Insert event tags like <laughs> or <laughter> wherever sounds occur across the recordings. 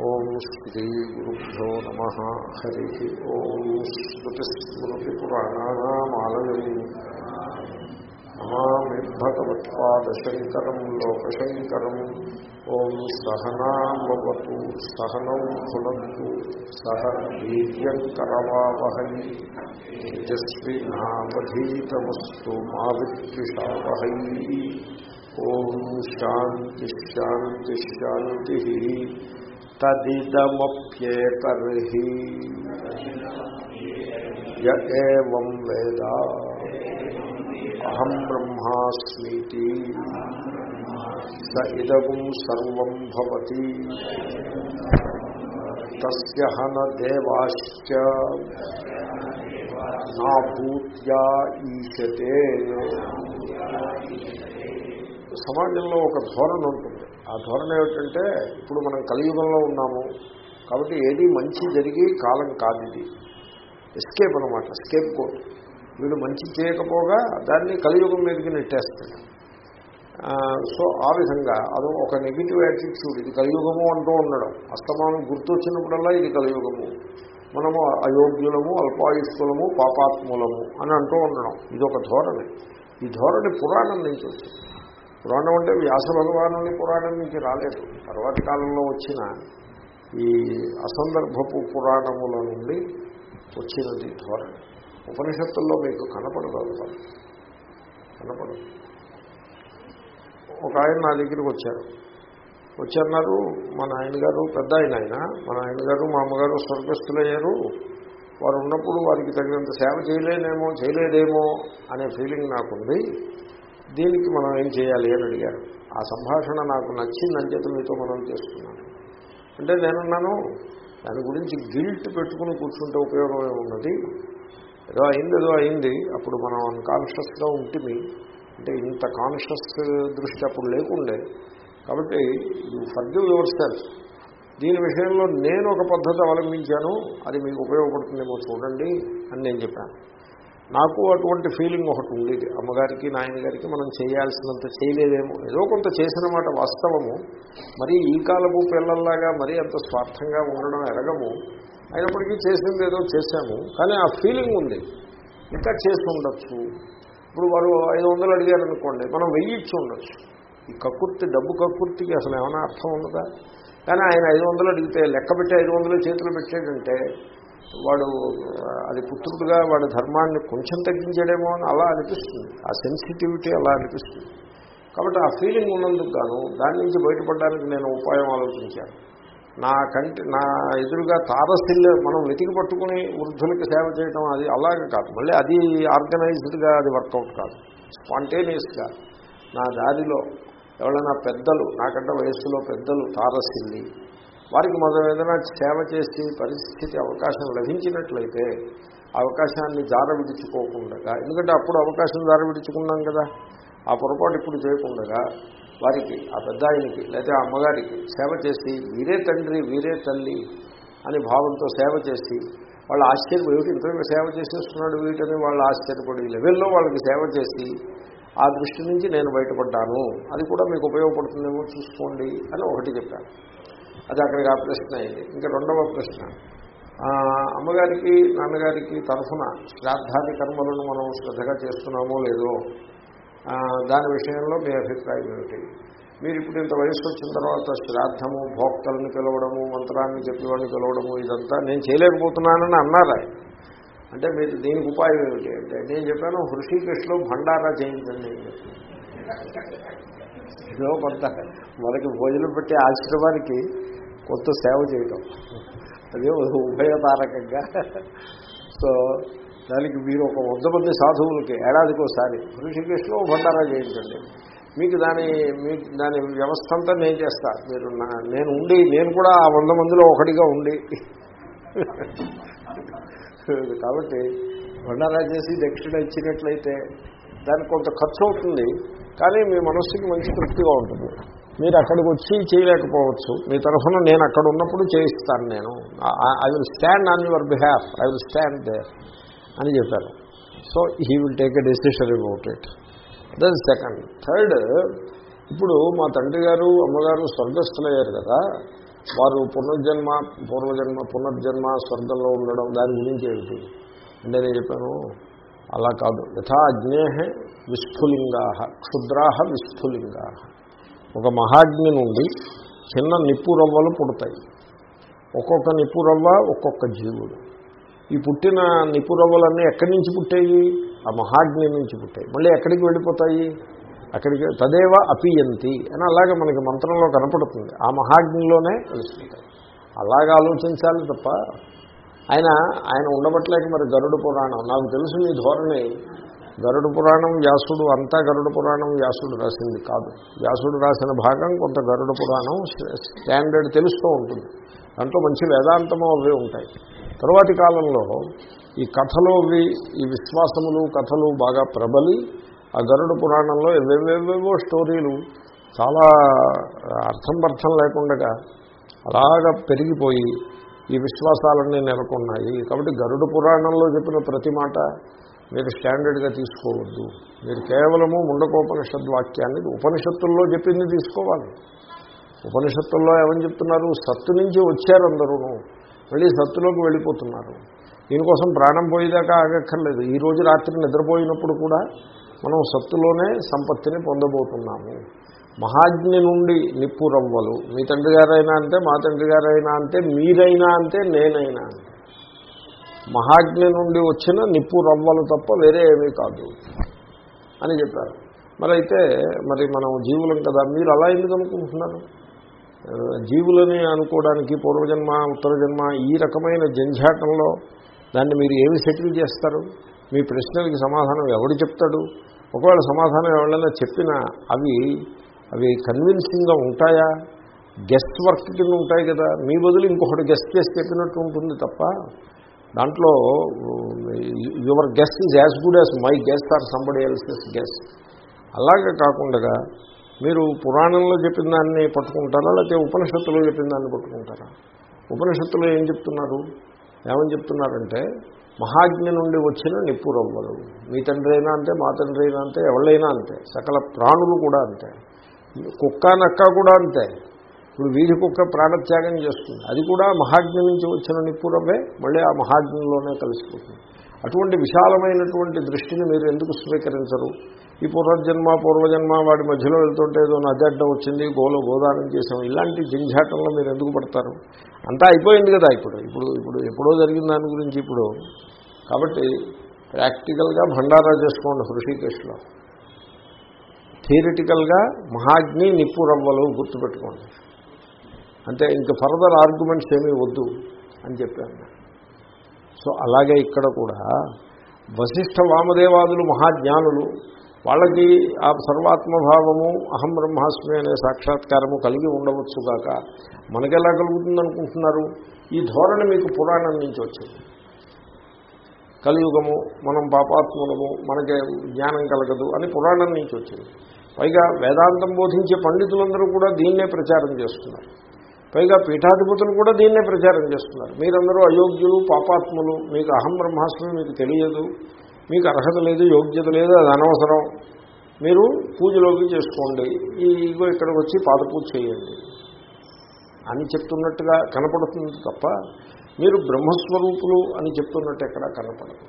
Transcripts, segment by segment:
ఓం శ్రీ గురుభ్యో నమ హరి ఓం స్మృతిస్మృతిపురాణానామాలయం నమామి భగవత్పాదశంకరం లోకశంకరం ఓం సహనావతు సహనం భునత్తు సహ వీర్యంకరవావహై తేజస్వినావధీతమస్తు మా విద్విషావహై ఓం శాంతి శాంతి శాంతి తదిదమప్యేతర్హి య ఏవం వేద అహం బ్రహ్మాస్మీతి స ఇదగుం సర్వం భవతి తస్య హన దేవాశ్చ నా భూత్యా ఈశతే సమాజంలో ఒక ధోరణి ఉంటుంది. ఆ ధోరణ ఏమిటంటే ఇప్పుడు మనం కలియుగంలో ఉన్నాము కాబట్టి ఏది మంచి జరిగి కాలం కాదు ఇది ఎస్కేప్ అనమాట ఎస్కేప్ కోట్ వీడు మంచి చేయకపోగా దాన్ని కలియుగం మీదకి నెట్టేస్తాడు. సో ఆ విధంగా అది ఒక నెగిటివ్ యాటిట్యూడ్ ఇది కలియుగము అంటూ ఉండడం. అస్తమానం గుర్తొచ్చినప్పుడల్లా ఇది కలియుగము. మనము అయోగ్యులము అల్పాయుష్కులము పాపాత్ములము అని అంటూ ఉండడం. ఇది ఒక ధోరణి. ఈ ధోరణి పురాణం నుంచి వచ్చింది. పురాణం అంటే వ్యాస భగవానుని పురాణం నుంచి రాలేదు. తర్వాతి కాలంలో వచ్చిన ఈ అసందర్భపు పురాణముల నుండి వచ్చినది ధోరణి. ఉపనిషత్తుల్లో మీకు కనపడదు కనపడదు. ఒక ఆయన నా దగ్గరికి వచ్చారు. వచ్చన్నారు మా నాయనగారు పెద్ద ఆయన ఆయన. మా నాయనగారు మా అమ్మగారు స్వర్గస్థులయ్యారు. వారు ఉన్నప్పుడు వారికి తగినంత సేవ చేయలేనేమో చేయలేదేమో అనే ఫీలింగ్ నాకుంది. దీనికి మనం ఏం చేయాలి అని అడిగారు. ఆ సంభాషణ నాకు నచ్చింది అంచేత మీతో మనం చేస్తున్నాను అంటే నేనున్నాను దాని గురించి గిల్ట్ పెట్టుకుని కూర్చుంటే ఉపయోగమే ఉన్నది ఏదో అయింది ఏదో అయింది. అప్పుడు మనం అన్కాన్షియస్గా ఉంటుంది అంటే ఇంత కాన్షియస్ దృష్టి అప్పుడు లేకుండే. కాబట్టి యూ ఫర్గివ్ యువర్ సెల్ఫ్ దీని విషయంలో నేను ఒక పద్ధతి అవలంబించాను. అది మీకు ఉపయోగపడుతుందేమో చూడండి అని నేను చెప్పాను. నాకు అటువంటి ఫీలింగ్ ఒకటి ఉండేది. అమ్మగారికి నాయనగారికి మనం చేయాల్సినంత చేయలేదేమో. ఏదో కొంత చేసిన మాట వాస్తవము. మరి ఈ కాలపు పిల్లల్లాగా మరీ అంత స్వార్థంగా ఉండడం ఎరగము. అయినప్పటికీ చేసింది ఏదో చేశాము. కానీ ఆ ఫీలింగ్ ఉంది. ఇంకా చేసి ఉండొచ్చు. ఇప్పుడు వారు ఐదు వందలు అడిగారు అనుకోండి మనం వెయ్యి ఇచ్చి ఉండొచ్చు. ఈ కక్కుర్తి డబ్బు కక్కుర్తికి అసలు ఏమైనా అర్థం ఉన్నదా? కానీ ఆయన ఐదు వందలు అడిగితే లెక్క పెట్టి ఐదు వందలు చేతులు పెట్టాడంటే వాడు అది పుత్రుడుగా వాడి ధర్మాన్ని కొంచెం తగ్గించాడేమో అని అలా అనిపిస్తుంది. ఆ సెన్సిటివిటీ అలా అనిపిస్తుంది. కాబట్టి ఆ ఫీలింగ్ ఉన్నందుకు గాను దాని నుంచి బయటపడడానికి నేను ఉపాయం ఆలోచించాను. నా కంటి నా ఎదురుగా తారసిల్లు మనం వెతికి పట్టుకుని వృద్ధులకు సేవ చేయడం అది అలాగే కాదు. మళ్ళీ అది ఆర్గనైజ్డ్గా అది వర్కౌట్ కాదు. స్పాంటేనియస్గా నా దారిలో ఎవరైనా పెద్దలు నాకంటే వయస్సులో పెద్దలు తారసిల్లి వారికి మొదలు ఏదైనా సేవ చేసి పరిస్థితి అవకాశం లభించినట్లయితే అవకాశాన్ని జార విడుచుకోకుండా ఎందుకంటే అప్పుడు అవకాశం జార విడుచుకున్నాం కదా ఆ పొరపాటు ఇప్పుడు చేయకుండా వారికి ఆ పెద్ద ఆయనకి లేదా అమ్మగారికి సేవ చేసి వీరే తండ్రి వీరే తల్లి అని భావంతో సేవ చేసి వాళ్ళు ఆశ్చర్యం ఏమిటి? ఇంతగా సేవ చేసేస్తున్నాడు వీటని వాళ్ళు ఆశ్చర్యపడి లెవెల్లో వాళ్ళకి సేవ చేసి ఆ దృష్టి నుంచి నేను బయటపడ్డాను అది కూడా మీకు ఉపయోగపడుతుందేమో చూసుకోండి అని ఒకటి చెప్పాను అది అక్కడికి ఆ ప్రశ్న అయింది ఇంకా రెండవ ప్రశ్న. అమ్మగారికి నాన్నగారికి తరఫున శ్రాద్ధాది కర్మలను మనం శ్రద్ధగా చేస్తున్నామో లేదో దాని విషయంలో మీ అభిప్రాయం ఏమిటి? మీరు ఇప్పుడు ఇంత వయసు వచ్చిన తర్వాత శ్రాద్ధము భోక్తలను పిలవడము మంత్రాన్ని చెప్పేవాడిని పిలవడము ఇదంతా నేను చేయలేకపోతున్నానని అన్నారా అంటే మీరు దీనికి ఉపాయం ఏమిటి? అంటే నేను చెప్పాను హృషికేశ్లో భండారా చేయించండి ఇదో కొంత మనకి భోజనం పెట్టే ఆశ్రమానికి కొంత సేవ చేయటం. అదే ఉభయతారకంగా. సో దానికి మీరు ఒక వంద మంది సాధువులకి ఏడాదికి ఒకసారి భండారా చేయించండి. మీకు దాని మీకు దాని వ్యవస్థ అంతా నేను చేస్తా. మీరు నేను ఉండి నేను కూడా ఆ వంద మందిలో ఒకటిగా ఉండి. కాబట్టి భండారా చేసి దక్షిణ ఇచ్చినట్లయితే దానికి కొంత ఖర్చు అవుతుంది. కానీ మీ మనస్సుకి మంచి తృప్తిగా ఉంటుంది. మీరు అక్కడికి వచ్చి చేయలేకపోవచ్చు. మీ తరఫున నేను అక్కడ ఉన్నప్పుడు చేయిస్తాను నేను. I will stand on your behalf I will stand there అని చెప్పారు. So he will take a decision about it then second third ఇప్పుడు మా తండ్రి గారు అమ్మగారు స్వర్గస్థులయ్యారు కదా. వారు పునర్జన్మ పూర్వజన్మ పునర్జన్మ స్వర్గంలో ఉండడం దాని గురించి ఏమిటి? అంటే నేను చెప్పాను అలా కాదు. యథా అగ్నే విస్ఫులింగా క్షుద్రా విస్ఫులింగా ఒక మహాగ్ని నుండి చిన్న నిప్పు రవ్వలు పుడతాయి. ఒక్కొక్క నిప్పు రవ్వ ఒక్కొక్క జీవుడు. ఈ పుట్టిన నిప్పు రవ్వలన్నీ ఎక్కడి నుంచి పుట్టాయి ఆ మహాగ్ని నుంచి పుట్టాయి మళ్ళీ ఎక్కడికి వెళ్ళిపోతాయి? అక్కడికి తదేవ అపియంతి అని అలాగే మనకి మంత్రంలో కనపడుతుంది. ఆ మహాగ్నిలోనే కలిసిపోతాయి అలాగే ఆలోచించాలి తప్ప ఆయన ఆయన ఉండబట్టలేక మరి గరుడు పురాణం. నాకు తెలుసు మీ ధోరణి. గరుడ పురాణం వ్యాసుడు అంతా గరుడ పురాణం వ్యాసుడు రాసింది కాదు. వ్యాసుడు రాసిన భాగం కొంత గరుడ పురాణం స్టాండర్డ్ తెలుస్తూ ఉంటుంది. దాంట్లో మంచి వేదాంతము అవి ఉంటాయి. తరువాతి కాలంలో ఈ కథలు ఈ విశ్వాసములు కథలు బాగా ప్రబలి ఆ గరుడ పురాణంలో ఎవేవేవేవో స్టోరీలు చాలా అర్థం అర్థం లేకుండా అలాగా పెరిగిపోయి ఈ విశ్వాసాలన్నీ నెలకొన్నాయి. కాబట్టి గరుడ పురాణంలో చెప్పిన ప్రతి మాట మీరు స్టాండర్డ్గా తీసుకోవద్దు. మీరు కేవలము ముండకోపనిషద్ వాక్యాన్ని ఉపనిషత్తుల్లో చెప్పింది తీసుకోవాలి. ఉపనిషత్తుల్లో ఏమని చెప్తున్నారు? సత్తు నుంచి వచ్చారు అందరూను మళ్ళీ సత్తులోకి వెళ్ళిపోతున్నారు. దీనికోసం ప్రాణం పోయేదాకా ఆగక్కర్లేదు. ఈ రోజు రాత్రి నిద్రపోయినప్పుడు కూడా మనం సత్తులోనే సంపత్తిని పొందబోతున్నాము. మహాజ్ఞి నుండి నిప్పు రవ్వలు మీ తండ్రి గారైనా అంతే మా తండ్రి గారైనా అంతే మీరైనా అంతే నేనైనా. అంతే మహాజ్ఞి నుండి వచ్చిన నిప్పు రవ్వలు తప్ప వేరే ఏమీ కాదు అని చెప్పారు. మరి అయితే మరి మనం జీవులం కదా మీరు అలా ఎందుకు అనుకుంటున్నారు? జీవులని అనుకోవడానికి పూర్వజన్మ ఉత్తర జన్మ ఈ రకమైన జంఝాటంలో దాన్ని మీరు ఏమి సెటిల్ చేస్తారు? మీ ప్రశ్నలకి సమాధానం ఎవడు చెప్తాడు? ఒకవేళ సమాధానం ఎవరైనా చెప్పినా అవి అవి కన్విన్సింగ్గా ఉంటాయా? గెస్ట్ వర్క్ కింద ఉంటాయి కదా మీ బదులు ఇంకొకటి గెస్ట్ చేసి చెప్పినట్టు ఉంటుంది తప్ప దాంట్లో your guest is as good as my guest or somebody else's guest అలాగే కాకుండా మీరు పురాణంలో చెప్పిన దాన్ని పట్టుకుంటారా? లేకపోతే ఉపనిషత్తులో చెప్పిన దాన్ని పట్టుకుంటారా? ఉపనిషత్తులో ఏం చెప్తున్నారు? ఏమని చెప్తున్నారంటే మహాజ్ఞ నుండి వచ్చిన నిప్పురవ్వలు. మీ తండ్రి అయినా అంతే మా తండ్రి అయినా అంతే ఎవళ్ళైనా అంతే. సకల ప్రాణులు కూడా అంతే. కుక్క నక్క కూడా అంతే. ఇప్పుడు వీధి కుక్క ప్రాణత్యాగం చేస్తుంది. అది కూడా మహాజ్ఞ నుంచి వచ్చిన నిప్పు రవ్వే మళ్ళీ ఆ మహాజ్ఞంలోనే కలిసిపోతుంది. అటువంటి విశాలమైనటువంటి దృష్టిని మీరు ఎందుకు స్వీకరించరు? ఈ పూర్వజన్మ పూర్వజన్మ వాడి మధ్యలో వెళ్తుంటే ఏదో నదడ్డ వచ్చింది గోలో గోదానం చేసాం ఇలాంటి జంఝాటంలో మీరు ఎందుకు పడతారు? అంతా అయిపోయింది కదా ఇప్పుడు. ఇప్పుడు ఇప్పుడు ఎప్పుడో జరిగిన దాని గురించి ఇప్పుడు. కాబట్టి ప్రాక్టికల్గా భండారా చేసుకోండి హృషికేశ్లో. థియరిటికల్గా మహాగ్ని నిప్పు రవ్వలు గుర్తుపెట్టుకోండి. అంటే ఇంక ఫర్దర్ ఆర్గ్యుమెంట్స్ ఏమీ వద్దు అని చెప్పాను సో అలాగే ఇక్కడ కూడా వశిష్ఠ వామదేవాదులు మహాజ్ఞానులు వాళ్ళకి ఆ సర్వాత్మభావము అహం బ్రహ్మాస్మి అనే సాక్షాత్కారము కలిగి ఉండవచ్చు కాక మనకెలా కలుగుతుంది అనుకుంటున్నారు ఈ ధోరణి మీకు పురాణం నుంచి వచ్చింది. కలియుగము మనం పాపాత్ములము మనకి జ్ఞానం కలగదు అని పురాణం నుంచి వచ్చింది. పైగా వేదాంతం బోధించే పండితులందరూ కూడా దీన్నే ప్రచారం చేస్తున్నారు. పైగా పీఠాధిపతులు కూడా దీన్నే ప్రచారం చేస్తున్నారు. మీరందరూ అయోగ్యులు పాపాత్ములు మీకు అహం బ్రహ్మాస్మి మీకు తెలియదు మీకు అర్హత లేదు యోగ్యత లేదు అది అనవసరం. మీరు పూజలోకి చేసుకోండి. ఈ ఇగో ఇక్కడికి వచ్చి పాదపూజ చేయండి. అని చెప్తున్నట్టుగా కనపడుతుంది తప్ప మీరు బ్రహ్మస్వరూపులు అని చెప్తున్నట్టు ఎక్కడా కనపడదు.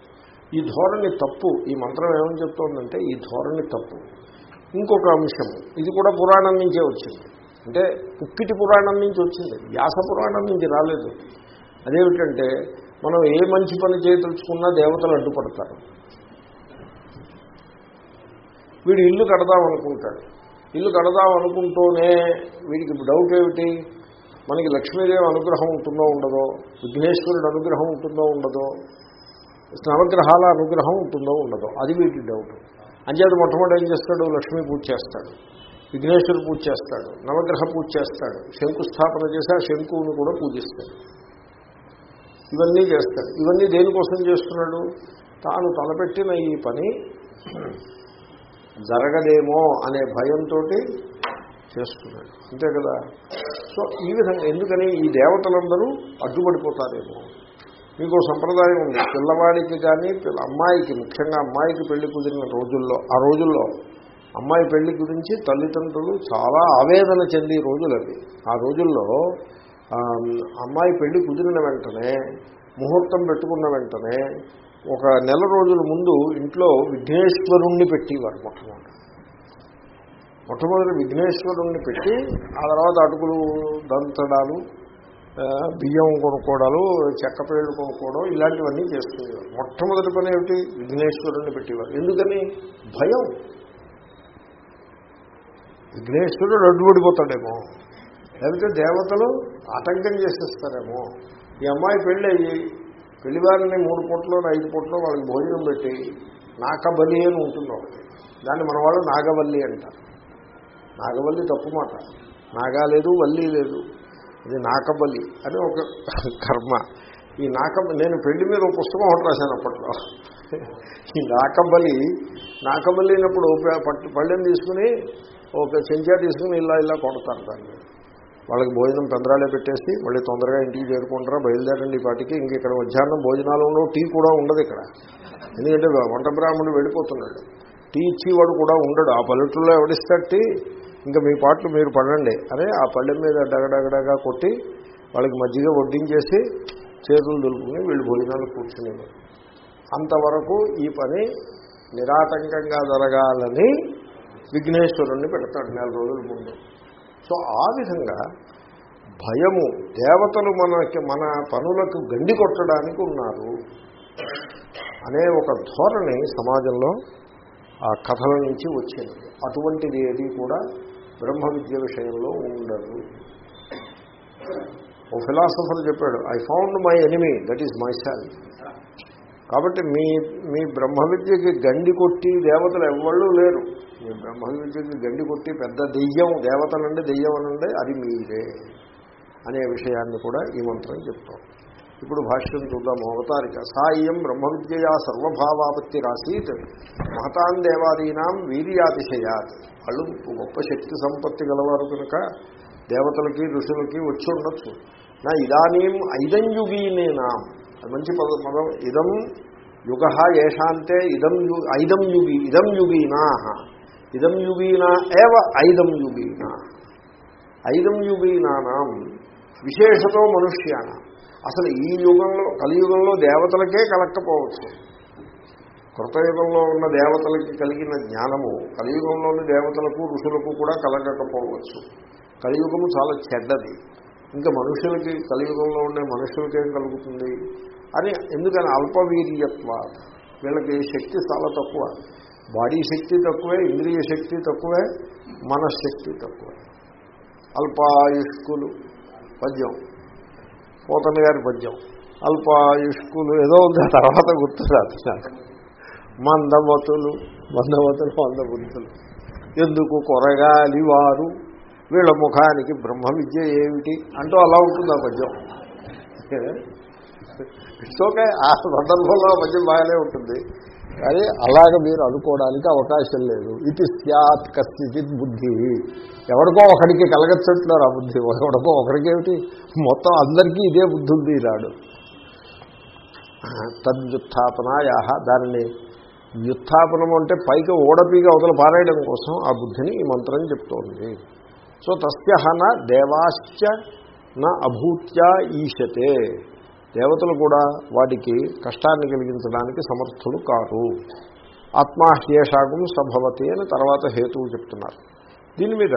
ఈ ధోరణి తప్పు. ఈ మంత్రం ఏమని చెప్తోందంటే ఈ ధోరణి తప్పు. ఇంకొక అంశం. ఇది కూడా పురాణం నుంచే వచ్చింది. అంటే పుక్కిటి పురాణం నుంచి వచ్చింది వ్యాస పురాణం నుంచి రాలేదు. అదేమిటంటే మనం ఏ మంచి పని చేయదలుచుకున్నా దేవతలు అడ్డుపడతారు. వీడు ఇల్లు కడదాం అనుకుంటాడు. ఇల్లు కడదాం అనుకుంటూనే వీడికి డౌట్ ఏమిటి? మనకి లక్ష్మీదేవి అనుగ్రహం ఉంటుందో ఉండదో విఘ్నేశ్వరుడు అనుగ్రహం ఉంటుందో ఉండదో నవగ్రహాల అనుగ్రహం ఉంటుందో ఉండదో అది వీటి డౌట్ అంచేత మొట్టమొదటి ఏం చేస్తాడు? లక్ష్మీ పూజ చేస్తాడు. విఘ్నేశ్వరు పూజ చేస్తాడు నవగ్రహ పూజ చేస్తాడు శంకుస్థాపన చేసి ఆ శంకువుని కూడా పూజిస్తాడు. ఇవన్నీ చేస్తాడు. ఇవన్నీ దేనికోసం చేస్తున్నాడు? తాను తలపెట్టిన ఈ పని జరగదేమో అనే భయంతో చేస్తున్నాడు. అంతే కదా? సో ఈ విధంగా ఎందుకని ఈ దేవతలందరూ అడ్డుపడిపోతారేమో? మీకు సంప్రదాయం ఉంది. పిల్లవాడికి కానీ అమ్మాయికి ముఖ్యంగా అమ్మాయికి పెళ్ళి కుదిరిన రోజుల్లో ఆ రోజుల్లో అమ్మాయి పెళ్ళి గురించి తల్లిదండ్రులు చాలా ఆవేదన చెంది రోజులు అవి ఆ రోజుల్లో అమ్మాయి పెళ్ళి కుదిరిన వెంటనే ముహూర్తం పెట్టుకున్న వెంటనే ఒక నెల రోజుల ముందు ఇంట్లో విఘ్నేశ్వరుణ్ణి పెట్టేవారు మొట్టమొదటి. మొట్టమొదటి విఘ్నేశ్వరుణ్ణి పెట్టి ఆ తర్వాత అటుకులు దంతడాలు బియ్యం కొనుక్కోవడాలు చెక్క పేళ్ళు కొనుక్కోవడం ఇలాంటివన్నీ చేస్తుండేవారు. మొట్టమొదటి పని ఏమిటి? విఘ్నేశ్వరుణ్ణి పెట్టేవారు. ఎందుకని? భయం. విఘ్నేశ్వరుడు అడ్డుపడిపోతాడేమో లేకపోతే దేవతలు ఆటంకం చేసేస్తారేమో. ఈ అమ్మాయి పెళ్ళి అయ్యి పెళ్ళివారిని మూడు పూటలో ఐదు పూటలో వాళ్ళకి భోజనం పెట్టి నాకబలి అని ఉంటుంది ఒకటి. దాన్ని మన వాళ్ళు నాగవల్లి అంటారు. నాగవల్లి తప్పు మాట. నాగా లేదు వల్లి లేదు. ఇది నాకబలి అని ఒక కర్మ. ఈ నాక నేను పెళ్ళి మీద ఒక పుస్తకం ఒకటి రాశాను అప్పట్లో. ఈ నాకబలి నాకబలి అయినప్పుడు పట్టు పళ్ళెం తీసుకుని ఒక చెంచా తీసుకుని ఇలా ఇలా కొడతారు దాన్ని. వాళ్ళకి భోజనం పెందరాలే పెట్టేసి మళ్ళీ తొందరగా ఇంటికి చేరుకుంటారా బయలుదేరండి పాటికి. ఇంక ఇక్కడ మధ్యాహ్నం భోజనాలు ఉండవు టీ కూడా ఉండదు ఇక్కడ. ఎందుకంటే వంట బ్రాహ్మణుడు వెళ్ళిపోతున్నాడు. టీ ఇచ్చేవాడు కూడా ఉండడు. ఆ పల్లెటూరులో ఎవడిస్తాడు టీ? ఇంకా మీ పాటలు మీరు పడండి. అని ఆ పళ్ళెం మీద డగడగడగా కొట్టి వాళ్ళకి మజ్జిగ వడ్డించేసి చేతులు దులుపుకుని వీళ్ళు భోజనాలు కూర్చునేవారు. అంతవరకు ఈ పని నిరాటంకంగా జరగాలని విఘ్నేశ్వరుణ్ణి పెడతాడు నెల రోజుల ముందు. సో ఆ విధంగా భయము దేవతలు మనకి మన పనులకు గండి కొట్టడానికి ఉన్నారు అనే ఒక ధోరణి సమాజంలో ఆ కథల నుంచి వచ్చింది. అటువంటిది ఏది కూడా బ్రహ్మ విద్య విషయంలో ఉండదు. ఓ ఫిలాసఫర్ చెప్పాడు I found my enemy that is myself కాబట్టి మీ మీ బ్రహ్మ విద్యకి గండి కొట్టి దేవతలు ఎవళ్ళు లేరు. మీ బ్రహ్మ విద్యకి గండి కొట్టి పెద్ద దెయ్యం దేవతలండి దెయ్యం అనండి అది మీరే అనే విషయాన్ని కూడా ఈ మంత్రం చెప్తాం ఇప్పుడు భాష్యం చూద్దాం అవతారిక. సాయం బ్రహ్మ విద్యయా సర్వభావాపత్తి రాసీత్ మహతాన్ దేవాదీనాం వీర్యాతిశయాత్. వాళ్ళు గొప్ప శక్తి సంపత్తి గలవారు కనుక దేవతలకి ఋషులకి వచ్చి ఉండొచ్చు. నా ఇదానీం ఐదంయుగీనేనాం. అది మంచి పద పదం ఇదం యుగ ఏషాంతే ఇదం యు ఐదం యుగి ఇదం యుగీనా. ఇదం యుగీనా ఏవ ఐదం యుగీనా ఐదం యుగీనానాం విశేషతో మనుష్యాన? అసలు ఈ యుగంలో కలియుగంలో దేవతలకే కలక్కపోవచ్చు. కృతయుగంలో ఉన్న దేవతలకి కలిగిన జ్ఞానము కలియుగంలోని దేవతలకు ఋషులకు కూడా కలగకపోవచ్చు. కలియుగము చాలా చెడ్డది. ఇంకా మనుషులకి కలియుగంలో ఉండే మనుషులకేం కలుగుతుంది? అని ఎందుకని అల్పవీర్యత్వ వీళ్ళకి శక్తి చాలా తక్కువ. బాడీ శక్తి తక్కువే ఇంద్రియ శక్తి తక్కువే మనశ్శక్తి తక్కువే. అల్పాయుష్కులు పద్యం. పోతన్న గారి పద్యం. అల్పాయుష్కులు ఏదో ఉంది తర్వాత గుర్తురాదు నాకు. మందమతులు మందమతులు మందబుద్ధులు. ఎందుకు కొరగాలి వారు? వీళ్ళ ముఖానికి బ్రహ్మ విద్య ఏమిటి? అంటూ అలా ఉంటుంది ఆ పద్యం. <laughs> ఇట్స్ ఓకే ఆ సందర్భంలో ఆ పద్యం బాగానే ఉంటుంది. కానీ అలాగ మీరు అనుకోవడానికి అవకాశం లేదు. ఇది స్యాత్ కశ్చిత్ బుద్ధి. ఎవరికో ఒకడికి కలగచ్చట్లేరు ఆ బుద్ధి? ఎవరికో ఒకరికేమిటి మొత్తం అందరికీ ఇదే బుద్ధి ఉంది రాడు తద్యుత్థాపనాయా దానిని వ్యుత్థాపనం అంటే పైకి ఓడపీగా అవతల పారేయడం కోసం ఆ బుద్ధిని ఈ మంత్రం చెప్తోంది. సో తస్యహన దేవాశ్చ నా అభూత్యా ఈశతే దేవతలు కూడా వాటికి కష్టాన్ని కలిగించడానికి సమర్థులు కారు. ఆత్మాహ్యేషాగం సభవతి అని తర్వాత హేతువు చెప్తున్నారు. దీని మీద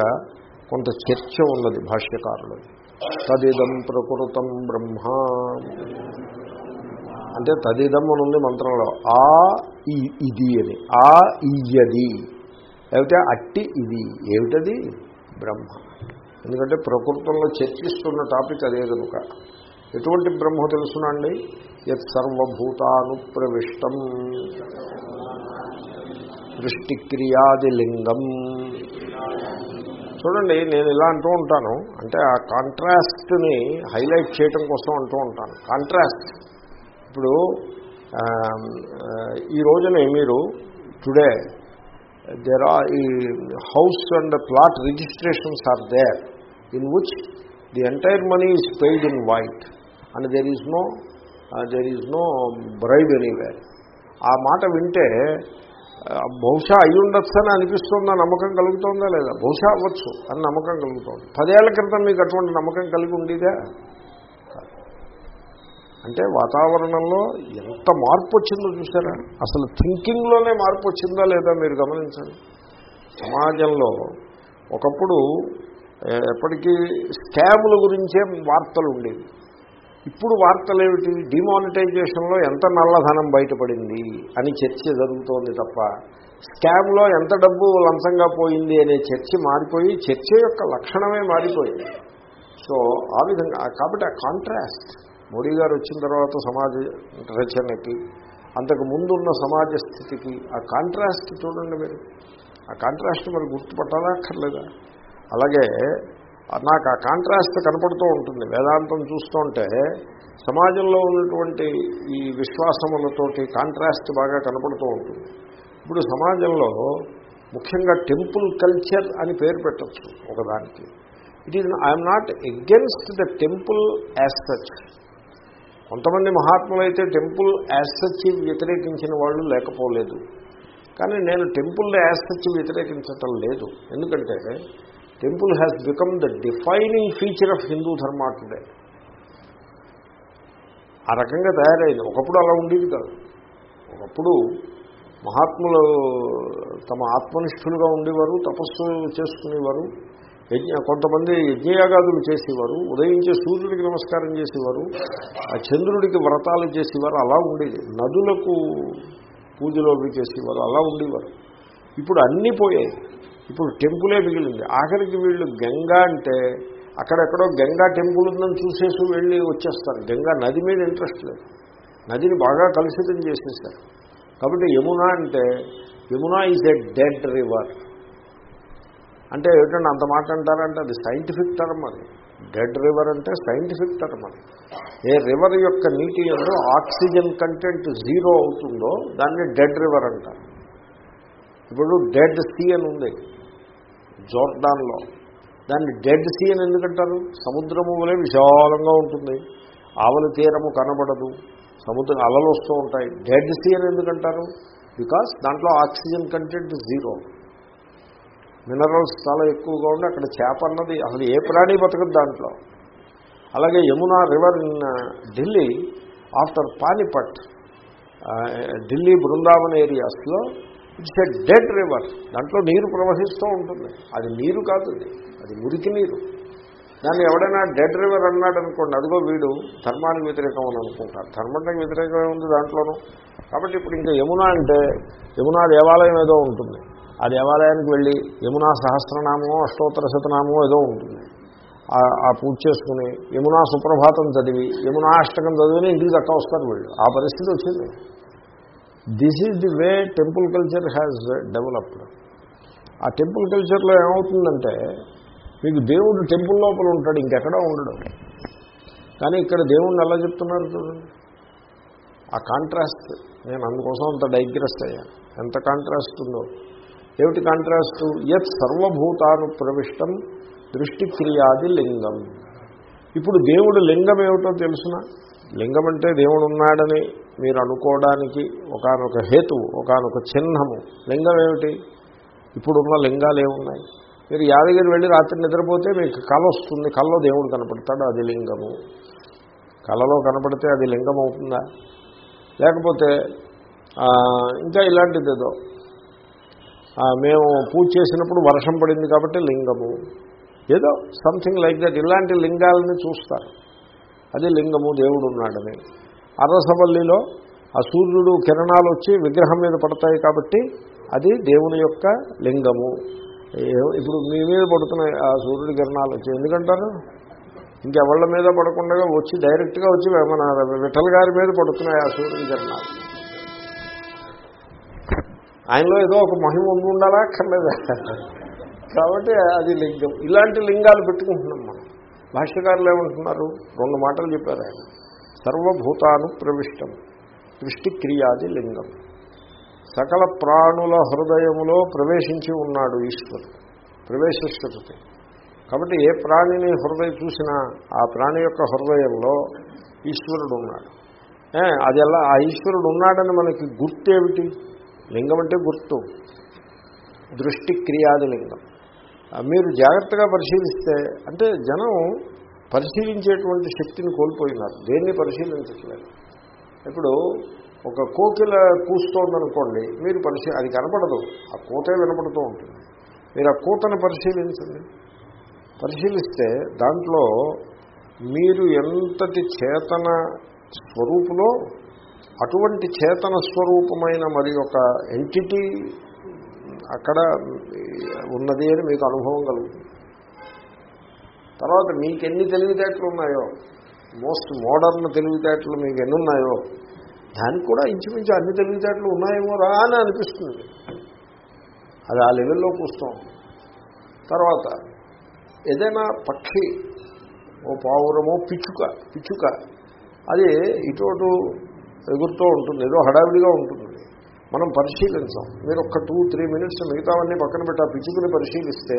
కొంత చర్చ ఉన్నది భాష్యకారులు. తదిదం ప్రకృతం బ్రహ్మ. అంటే తదిదం అని ఉంది మంత్రంలో. ఆ ఈ- ఇది అని. ఆ ఇయ్యది. లేకపోతే అట్టి ఇది. ఏమిటది? బ్రహ్మ. ఎందుకంటే ప్రకృతంలో చర్చిస్తున్న టాపిక్ అదే కనుక. ఎటువంటి బ్రహ్మ తెలుసునండి? యత్ సర్వభూతానుప్రవిష్టం. దృష్టిక్రియాదిలింగం. చూడండి నేను ఇలా అంటూ ఉంటాను. అంటే ఆ కాంట్రాస్ట్ని హైలైట్ చేయటం కోసం అంటూ ఉంటాను. కాంట్రాస్ట్. ఇప్పుడు ఈ రోజునే మీరు టుడే దేర్ ఆర్ ఈ house and plot registrations are there in which the entire money is paid in white. And there is no there is no bribe anywhere ఆ మాట వింటే బహుశా అయి ఉండొచ్చని అనిపిస్తుందా? నమ్మకం కలుగుతుందా లేదా? బహుశా అవ్వచ్చు అని నమ్మకం కలుగుతుంది. పదేళ్ళ క్రితం మీకు అటువంటి నమ్మకం కలిగి ఉండేదా? అంటే వాతావరణంలో ఎంత మార్పు వచ్చిందో చూసారా అసలు థింకింగ్లోనే మార్పు వచ్చిందా లేదా మీరు గమనించండి. సమాజంలో ఒకప్పుడు ఎప్పటికీ స్కాముల గురించే వార్తలు ఉండేవి. ఇప్పుడు వార్తలు ఏమిటి డిమానిటైజేషన్లో ఎంత నల్లధనం బయటపడింది అని చర్చ జరుగుతోంది తప్ప స్కామ్లో ఎంత డబ్బు లంచంగా పోయింది అనే చర్చ మారిపోయి చర్చ యొక్క లక్షణమే మారిపోయింది. సో ఆ విధంగా కాబట్టి ఆ కాంట్రాస్ట్ మోడీ గారు వచ్చిన తర్వాత సమాజ రచనకి అంతకు ముందున్న సమాజ స్థితికి ఆ కాంట్రాస్ట్ చూడండి మీరు. ఆ కాంట్రాస్ట్ మరి గుర్తుపట్టాలా? అక్కర్లేదా? అలాగే నాకు ఆ కాంట్రాస్ట్ కనపడుతూ ఉంటుంది. వేదాంతం చూస్తుంటే సమాజంలో ఉన్నటువంటి ఈ విశ్వాసములతోటి కాంట్రాస్ట్ బాగా కనపడుతూ ఉంటుంది. ఇప్పుడు సమాజంలో ముఖ్యంగా టెంపుల్ కల్చర్ అని పేరు పెట్టచ్చు ఒకదానికి. It is I'm not against the temple as such కొంతమంది మహాత్ములైతే టెంపుల్ యాజ్ సచ్ వ్యతిరేకించిన వాళ్ళు లేకపోలేదు. కానీ నేను టెంపుల్ యాజ్ సచ్ వ్యతిరేకించటం లేదు. ఎందుకంటే temple has become the defining feature of Hindu dharma today ఆ రకంగా తయారైంది. ఒకప్పుడు అలా ఉండేది కాదు. ఒకప్పుడు మహాత్ములు తమ ఆత్మనిష్ఠులుగా ఉండేవారు తపస్సు చేసుకునేవారు యజ్ఞ కొంతమంది యజ్ఞయాగాదులు చేసేవారు ఉదయించే సూర్యుడికి నమస్కారం చేసేవారు ఆ చంద్రుడికి వ్రతాలు చేసేవారు అలా ఉండేది. నదులకు పూజలు అవి చేసేవారు అలా ఉండేవారు. ఇప్పుడు అన్నీ పోయాయి. ఇప్పుడు టెంపులే మిగిలింది. ఆఖరికి వీళ్ళు గంగా అంటే అక్కడెక్కడో గంగా టెంపుల్ ఉందని చూసేసి వెళ్ళి వచ్చేస్తారు. గంగా నది మీద ఇంట్రెస్ట్ లేదు. నదిని బాగా కలుషితం చేసేస్తారు కాబట్టి యమున అంటే Yamuna is a dead river. అంటే ఏమిటంటే అంత మాట అంటారంటే అది సైంటిఫిక్ టర్మ్ అది. డెడ్ రివర్ అంటే సైంటిఫిక్ టర్మ్ అది. ఏ రివర్ యొక్క నీటి ఎందు ఆక్సిజన్ కంటెంట్ జీరో అవుతుందో దాన్ని డెడ్ రివర్ అంటారు. ఇప్పుడు డెడ్ సీ అని ఉంది. జోర్డాన్లో. దాన్ని డెడ్ సీ అని ఎందుకంటారు? సముద్రము వలె విశాలంగా ఉంటుంది. ఆవలి తీరము కనబడదు. సముద్రం అలలు వస్తూ ఉంటాయి. డెడ్ సీ అని ఎందుకంటారు? బికాస్ దాంట్లో ఆక్సిజన్ కంటెంట్ జీరో. మినరల్స్ చాలా ఎక్కువగా ఉండి అక్కడ చేప అన్నది అసలు ఏ ప్రాణి బతకదు దాంట్లో. అలాగే Yamuna river in Delhi after Panipat Delhi Vrindavan ఏరియాస్లో ఇట్స్ ఎ డెడ్ రివర్. దాంట్లో నీరు ప్రవహిస్తూ ఉంటుంది. అది నీరు కాదు అది. మురికి నీరు. దాన్ని ఎవడైనా డెడ్ రివర్ అన్నాడు అనుకోండి అదిగో వీడు ధర్మానికి వ్యతిరేకం అని అనుకుంటారు ధర్మానికి వ్యతిరేకమే ఉంది దాంట్లోనూ. కాబట్టి ఇప్పుడు ఇంకా యమున అంటే యమునా దేవాలయం ఏదో ఉంటుంది. ఆ దేవాలయానికి వెళ్ళి యమునా సహస్రనామో అష్టోత్తర శతనామో ఏదో ఉంటుంది. ఆ- పూజ చేసుకుని యమునా సుప్రభాతం చదివి యమునా అష్టకం చదివి ఇంటికి దక్క వస్తారు వీళ్ళు. ఆ పరిస్థితి వచ్చింది. This is the way temple culture has developed ఆ టెంపుల్ కల్చర్లో ఏమవుతుందంటే మీకు దేవుడు టెంపుల్ లోపల ఉంటాడు ఇంకెక్కడా ఉండడు. కానీ ఇక్కడ దేవుణ్ణి ఎలా చెప్తున్నారు చూడండి. ఆ కాంట్రాస్ట్ నేను అందుకోసం అంత డైగ్రెస్ట్ అయ్యాను ఎంత కాంట్రాస్ట్ ఉందో. ఏమిటి కాంట్రాస్ట్ యత్ సర్వభూతాను ప్రవిష్టం దృష్టి క్రియాది లింగం. ఇప్పుడు దేవుడు లింగం ఏమిటో తెలుసునా? లింగం అంటే దేవుడు ఉన్నాడని మీరు అనుకోవడానికి ఒకనొక హేతువు ఒకనొక చిహ్నము. లింగం ఏమిటి ఇప్పుడున్న లింగాలు ఏమున్నాయి? మీరు యాదగిరి వెళ్ళి రాత్రి నిద్రపోతే మీకు కళ వస్తుంది కళ్ళలో దేవుడు కనపడతాడు అది లింగము. కళలో కనపడితే అది లింగం అవుతుందా లేకపోతే ఇంకా ఇలాంటిది ఏదో. మేము పూజ చేసినప్పుడు వర్షం పడింది కాబట్టి లింగము. ఏదో సంథింగ్ లైక్ దట్. ఇలాంటి లింగాలని చూస్తారు. అది లింగము దేవుడు ఉన్నాడని. అరసవల్లిలో ఆ సూర్యుడు కిరణాలు వచ్చి విగ్రహం మీద పడతాయి కాబట్టి అది దేవుని యొక్క లింగము. ఇప్పుడు మీ మీద పడుతున్నాయి ఆ సూర్యుడి కిరణాలు వచ్చి ఎందుకంటారు? ఇంకెవళ్ళ మీద పడకుండా వచ్చి డైరెక్ట్గా వచ్చి మన విఠల్ గారి మీద పడుతున్నాయి ఆ సూర్యుడి కిరణాలు. ఆయనలో ఏదో ఒక మహిమ ఉండి ఉండాలా? అక్కర్లేదా? కాబట్టి అది లింగం. ఇలాంటి లింగాలు పెట్టుకుంటున్నాం మనం. భాష్యకారులు ఏమంటున్నారు? రెండు మాటలు చెప్పారు ఆయన. సర్వభూతాను ప్రవిష్టం దృష్టి క్రియాది లింగం. సకల ప్రాణుల హృదయములో ప్రవేశించి ఉన్నాడు ఈశ్వరుడు ప్రవేశిస్తుంది కాబట్టి ఏ ప్రాణిని హృదయం చూసినా ఆ ప్రాణి యొక్క హృదయంలో ఈశ్వరుడు ఉన్నాడు. అది ఎలా? ఆ ఈశ్వరుడు ఉన్నాడని మనకి గుర్తేమిటి? లింగం అంటే గుర్తు. దృష్టి క్రియాది లింగం. మీరు జాగ్రత్తగా పరిశీలిస్తే అంటే జనం పరిశీలించేటువంటి శక్తిని కోల్పోయినారు. దేన్ని పరిశీలించట్లేదు? ఇప్పుడు ఒక కోకిల కూస్తోందనుకోండి మీరు పరిశీ అది కనపడదు. ఆ కూతే వినపడుతూ ఉంటుంది. మీరు ఆ కూతను పరిశీలించండి. పరిశీలిస్తే దాంట్లో మీరు ఎంతటి చేతన స్వరూపులో అటువంటి చేతన స్వరూపమైన మరి ఒక ఎంటిటీ అక్కడ ఉన్నది అని మీకు అనుభవం కలుగుతుంది. తర్వాత మీకు ఎన్ని తెలివితేటలు ఉన్నాయో మోస్ట్ మోడర్న్ తెలివితేటలు మీకు ఎన్ని ఉన్నాయో దానికి కూడా ఇంచుమించు అన్ని తెలివితేటలు ఉన్నాయేమో రా అని అనిపిస్తుంది. అది ఆ లెవెల్లో కూస్తాం. తర్వాత ఏదైనా పక్షి ఓ పావురమో పిచ్చుక పిచ్చుక అది ఇటు ఎగురుతూ ఉంటుంది ఏదో హడావిడిగా ఉంటుంది. మనం పరిశీలించాం. మీరు ఒక్క టూ త్రీ మినిట్స్ మిగతావన్నీ పక్కన పెట్టి ఆ పిచ్చుకుని పరిశీలిస్తే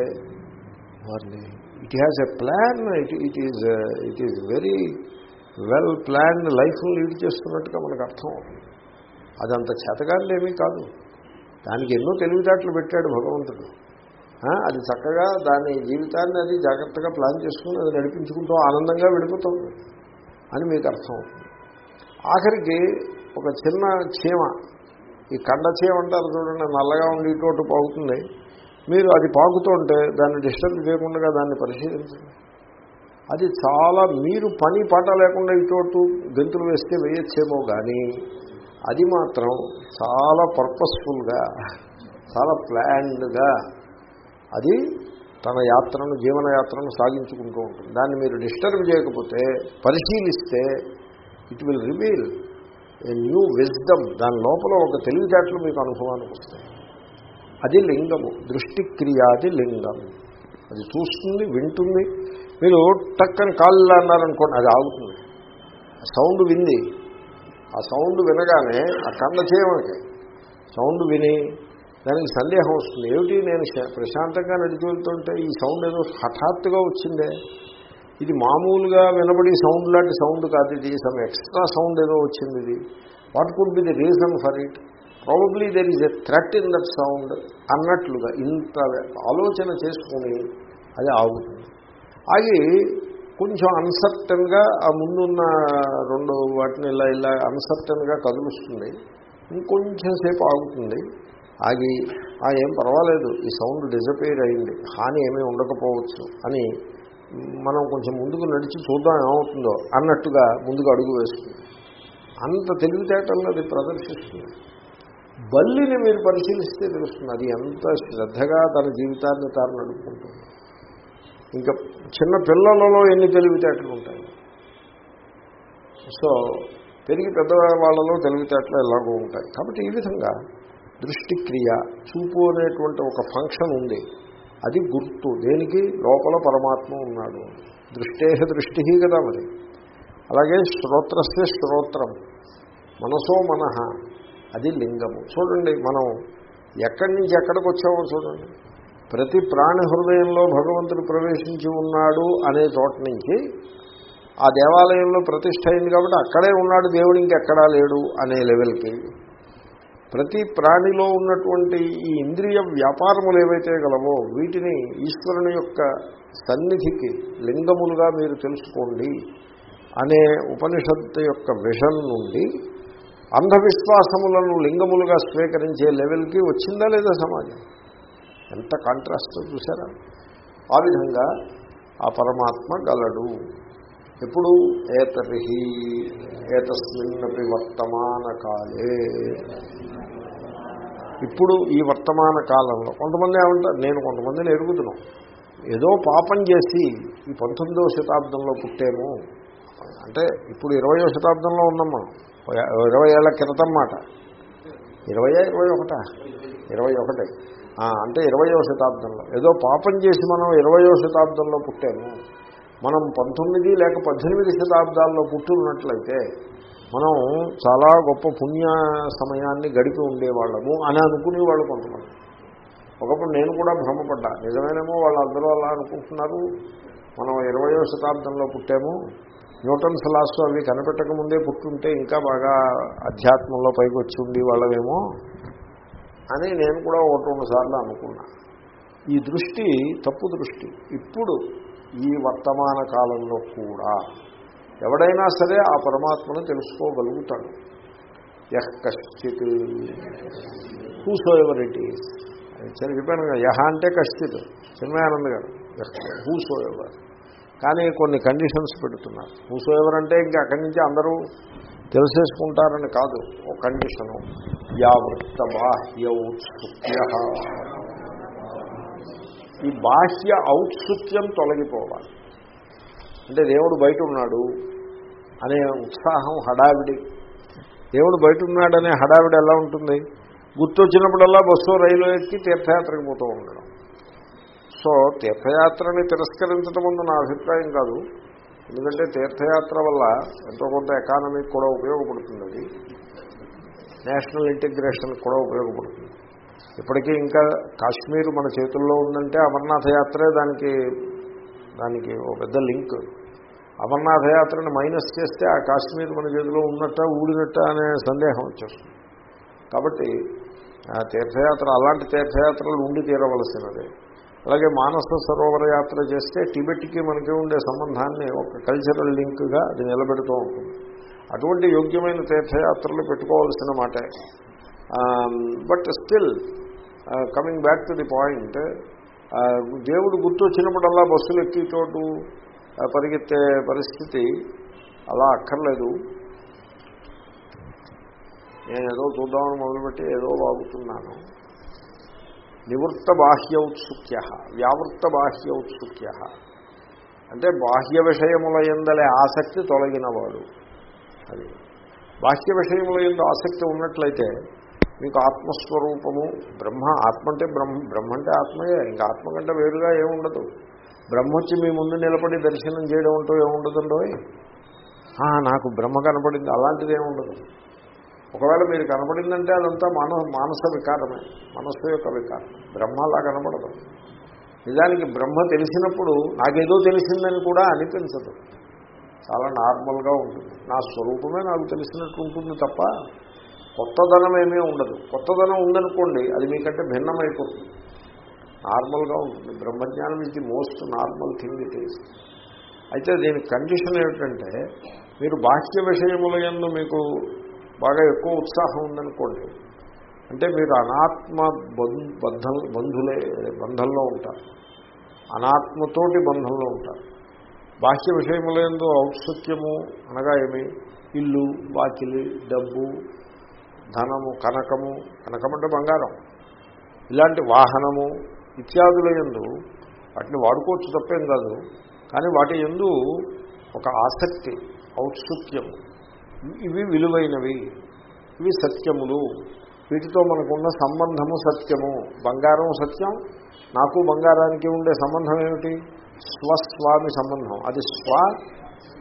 వారిని it has a plan it it is it is very well plan life lead చేస్తున్నట్టుగా మనకు అర్థం అవుతుంది. అదంత చేతగానే ఏమీ కాదు. దానికి ఎన్నో తెలివితేటలు పెట్టాడు భగవంతుడు. అది చక్కగా దాని జీవితాన్ని అది జాగ్రత్తగా ప్లాన్ చేసుకుని అది నడిపించుకుంటూ ఆనందంగా వెళ్ళిపోతుంది అని మీకు అర్థం అవుతుంది. ఆఖరికి ఒక చిన్న చీమ ఈ కండ అంటారు చూడండి నల్లగా ఉండి ఇటు అటు పాకుతుంది. మీరు అది పాకుతుంటే దాన్ని డిస్టర్బ్ చేయకుండా దాన్ని పరిశీలించండి. అది చాలా మీరు పని పాట లేకుండా ఇటు గంతులు గెంతులు వేస్తే వేయచ్చేమో కానీ అది మాత్రం చాలా పర్పస్ఫుల్గా చాలా ప్లాన్డ్గా అది తన యాత్రను జీవనయాత్రను సాగించుకుంటూ ఉంటుంది. దాన్ని మీరు డిస్టర్బ్ చేయకపోతే పరిశీలిస్తే it will reveal new wisdom దాని లోపల ఒక తెలివితేటలు మీకు అనుభవానికి వస్తాయి. అది లింగము. దృష్టి క్రియాది లింగం. అది చూస్తుంది వింటుంది. మీరు టక్కని కాళ్ళు అన్నారనుకోండి అది ఆగుతుంది. సౌండ్ వింది. ఆ సౌండ్ వినగానే ఆ కన్న చేయమకి సౌండ్ విని దానికి సందేహం వస్తుంది. ఏమిటి? నేను ప్రశాంతంగా నడిచి వెళ్తుంటే ఈ సౌండ్ ఏదో హఠాత్తుగా వచ్చిందే. ఇది మామూలుగా వినబడి సౌండ్ లాంటి సౌండ్ కాదు ఇది సమ్ ఎక్స్ట్రా సౌండ్ ఏదో వచ్చింది ఇది. What could be the reason for it probably there is a threat in that sound అన్నట్లుగా ఇంత ఆలోచన చేసుకుని అది ఆగుతుంది. ఆగి కొంచెం అన్సర్టన్గా ఆ ముందున్న రెండు వాటిని ఇలా ఇలా అన్సర్టన్గా కదులుస్తుంది. ఇంకొంచెం సేపు ఆగుతుంది. ఆగి ఆ ఏం పర్వాలేదు ఈ సౌండ్ డిజపేర్ అయింది హాని ఏమీ ఉండకపోవచ్చు అని మనం కొంచెం ముందుకు నడిచి చూద్దాం ఏమవుతుందో అన్నట్టుగా ముందుకు అడుగు వేస్తుంది. అంత తెలివితేటల్లో అది ప్రదర్శిస్తుంది. బల్లిని మీరు పరిశీలిస్తే తెలుస్తుంది అది ఎంత శ్రద్ధగా తన జీవితాన్ని తాను నడుపుకుంటుంది. ఇంకా చిన్న పిల్లలలో ఎన్ని తెలివితేటలు ఉంటాయి? సో పెరిగి పెద్ద వాళ్ళలో తెలివితేటలు ఎలాగో ఉంటాయి. కాబట్టి ఈ విధంగా దృష్టిక్రియ చూపు అనేటువంటి ఒక ఫంక్షన్ ఉంది. అది గుర్తు. దేనికి? లోపల పరమాత్మ ఉన్నాడు. దృష్టే దృష్టి కదా మరి. అలాగే శ్రోత్రస్య శ్రోత్రం. మనసో మనహ అది లింగము. చూడండి మనం ఎక్కడి నుంచి ఎక్కడికి వచ్చామో చూడండి. ప్రతి ప్రాణి హృదయంలో భగవంతుడు ప్రవేశించి ఉన్నాడు అనే చోట నుంచి ఆ దేవాలయంలో ప్రతిష్ట అయింది కాబట్టి అక్కడే ఉన్నాడు దేవుడు ఇంకెక్కడా లేడు అనే లెవెల్కి ప్రతి ప్రాణిలో ఉన్నటువంటి ఈ ఇంద్రియ వ్యాపారములు ఏవైతే గలవో వీటిని ఈశ్వరుని యొక్క సన్నిధికి లింగములుగా మీరు తెలుసుకోండి అనే ఉపనిషత్తు యొక్క విషన్ నుండి అంధవిశ్వాసములను లింగములుగా స్వీకరించే లెవెల్కి వచ్చిందా లేదా సమాజం? ఎంత కాంట్రాస్ట్ చూసారా? ఆ విధంగా ఆ పరమాత్మ గలడు. ఎప్పుడు ఏతర్హి ఏతస్మిన్నపి వర్తమాన కాలే. ఇప్పుడు ఈ వర్తమాన కాలంలో కొంతమంది ఏమంటారు నేను కొంతమందిని ఎరుగుతున్నాం ఏదో పాపం చేసి ఈ పంతొమ్మిదవ శతాబ్దంలో పుట్టేము అంటే ఇప్పుడు ఇరవయో శతాబ్దంలో ఉన్నాం మనం. ఇరవై ఏళ్ళ క్రితం మాట. ఇరవయా ఇరవై ఒకటా? ఇరవై ఒకటి. అంటే ఇరవయో శతాబ్దంలో. ఏదో పాపం చేసి మనం ఇరవయో శతాబ్దంలో పుట్టాము. మనం పంతొమ్మిది లేక పద్దెనిమిది శతాబ్దాల్లో పుట్టున్నట్లయితే మనం చాలా గొప్ప పుణ్య సమయాన్ని గడిపి ఉండేవాళ్ళము అని అనుకునేవాళ్ళు కొంతమంది. ఒకప్పుడు నేను కూడా భ్రమపడ్డా. నిజమేనేమో వాళ్ళందరూ అలా అనుకుంటున్నారు. మనం ఇరవయో శతాబ్దంలో పుట్టాము. న్యూటన్స్ లాస్ అవి కనిపెట్టక ముందే పుట్టుంటే ఇంకా బాగా అధ్యాత్మంలో పైకి వచ్చి ఉండి వాళ్ళవేమో అని నేను కూడా ఒకటి రెండు సార్లు అనుకున్నా. ఈ దృష్టి తప్పు దృష్టి. ఇప్పుడు ఈ వర్తమాన కాలంలో కూడా ఎవడైనా సరే ఆ పరమాత్మను తెలుసుకోగలుగుతాడు. యహ్ కశ్చిత్ హూసో ఎవర్ ఇట్ ఈస్ సరే చెప్పాను కదా యహ అంటే కశ్చిత్. చిన్మయానంద్ గారు. హూసో ఎవర్ కానీ కొన్ని కండిషన్స్ పెడుతున్నారు. హూసో ఎవర్ అంటే ఇంకా అక్కడి నుంచి అందరూ తెలిసేసుకుంటారని కాదు. ఒక కండిషను యావృత్త బాహ్య ఉత్సుక్య ఈ బాహ్య ఔత్సుత్యం తొలగిపోవాలి. అంటే దేవుడు బయట ఉన్నాడు అనే ఉత్సాహం హడావిడి. దేవుడు బయట ఉన్నాడనే హడావిడి ఎలా ఉంటుంది? గుర్తొచ్చినప్పుడల్లా బస్సు రైలు ఎక్కి తీర్థయాత్రకు పోతూ ఉండడం. సో తీర్థయాత్రని తిరస్కరించడం ముందు నా అభిప్రాయం కాదు. ఎందుకంటే తీర్థయాత్ర వల్ల ఎంతో కొంత ఎకానమీకి కూడా ఉపయోగపడుతుంది అది. నేషనల్ ఇంటిగ్రేషన్కి కూడా ఉపయోగపడుతుంది. ఇప్పటికీ ఇంకా కాశ్మీర్ మన చేతుల్లో ఉందంటే అమర్నాథ యాత్రే దానికి దానికి ఒక పెద్ద లింక్. అమర్నాథ యాత్రను మైనస్ చేస్తే ఆ కాశ్మీర్ మన చేతిలో ఉన్నట్ట ఊడినట్ట అనే సందేహం వచ్చేస్తుంది. కాబట్టి ఆ తీర్థయాత్ర అలాంటి తీర్థయాత్రలు ఉండి తీరవలసినదే. అలాగే మానస సరోవర యాత్ర చేస్తే టిబెట్కి మనకి ఉండే సంబంధాన్ని ఒక కల్చరల్ లింక్గా అది నిలబెడుతూ ఉంటుంది. అటువంటి యోగ్యమైన తీర్థయాత్రలు పెట్టుకోవాల్సిన మాటే. But still coming back to the point దేవుడు గుర్తొచ్చినప్పుడల్లా బస్సులు ఎక్కి చోటు పరిగెత్తే పరిస్థితి అలా అక్కర్లేదు. నేను ఏదో చూద్దామని మొదలుపెట్టి ఏదో వాగుతున్నాను. నివృత్త బాహ్య బాహ్యౌత్సుక్య వ్యావృత్త బాహ్య బాహ్యౌత్సుక్య అంటే బాహ్య విషయముల ఎందలే ఆసక్తి తొలగినవాడు. అది బాహ్య విషయముల ఎందు ఆసక్తి ఉన్నట్లయితే మీకు ఆత్మస్వరూపము బ్రహ్మ ఆత్మ అంటే బ్రహ్మ బ్రహ్మ అంటే ఆత్మయే ఇంకా ఆత్మ కంటే వేరుగా ఏముండదు బ్రహ్మ వచ్చి మీ ముందు నిలబడి దర్శనం చేయడం అంటూ ఏముండదండో నాకు బ్రహ్మ కనపడింది అలాంటిది ఏముండదు ఒకవేళ మీరు కనపడిందంటే అదంతా మన మానస వికారమే మనస్సు యొక్క వికారం. బ్రహ్మ అలా కనపడదు. నిజానికి బ్రహ్మ తెలిసినప్పుడు నాకేదో తెలిసిందని కూడా అనిపించదు. చాలా నార్మల్గా ఉంటుంది. నా స్వరూపమే నాకు తెలిసినట్టు ఉంటుంది తప్ప కొత్తదనం ఏమీ ఉండదు. కొత్తదనం ఉందనుకోండి అది మీకంటే భిన్నమైపోతుంది. నార్మల్గా ఉంటుంది. బ్రహ్మజ్ఞానం is the most normal thing it is అయితే దీని కండిషన్ ఏమిటంటే మీరు బాహ్య విషయముల ఎందు మీకు బాగా ఎక్కువ ఉత్సాహం ఉందనుకోండి అంటే మీరు అనాత్మ బంధ బంధులే బంధంలో ఉంటారు. అనాత్మతోటి బంధంలో ఉంటారు. బాహ్య విషయములందు ఔత్సుక్యము అనగా ఏమి? ఇల్లు వాకిలి డబ్బు ధనము కనకము కనకం అంటే బంగారం. ఇలాంటి వాహనము ఇత్యాదుల ఎందు వాటిని వాడుకోవచ్చు తప్పేం కాదు. కానీ వాటి ఎందు ఒక ఆసక్తి ఔత్సుక్యం ఇవి విలువైనవి. ఇవి సత్యములు. వీటితో మనకున్న సంబంధము సత్యము. బంగారం సత్యం. నాకు బంగారానికి ఉండే సంబంధం ఏమిటి? స్వస్వామి సంబంధం. అది స్వ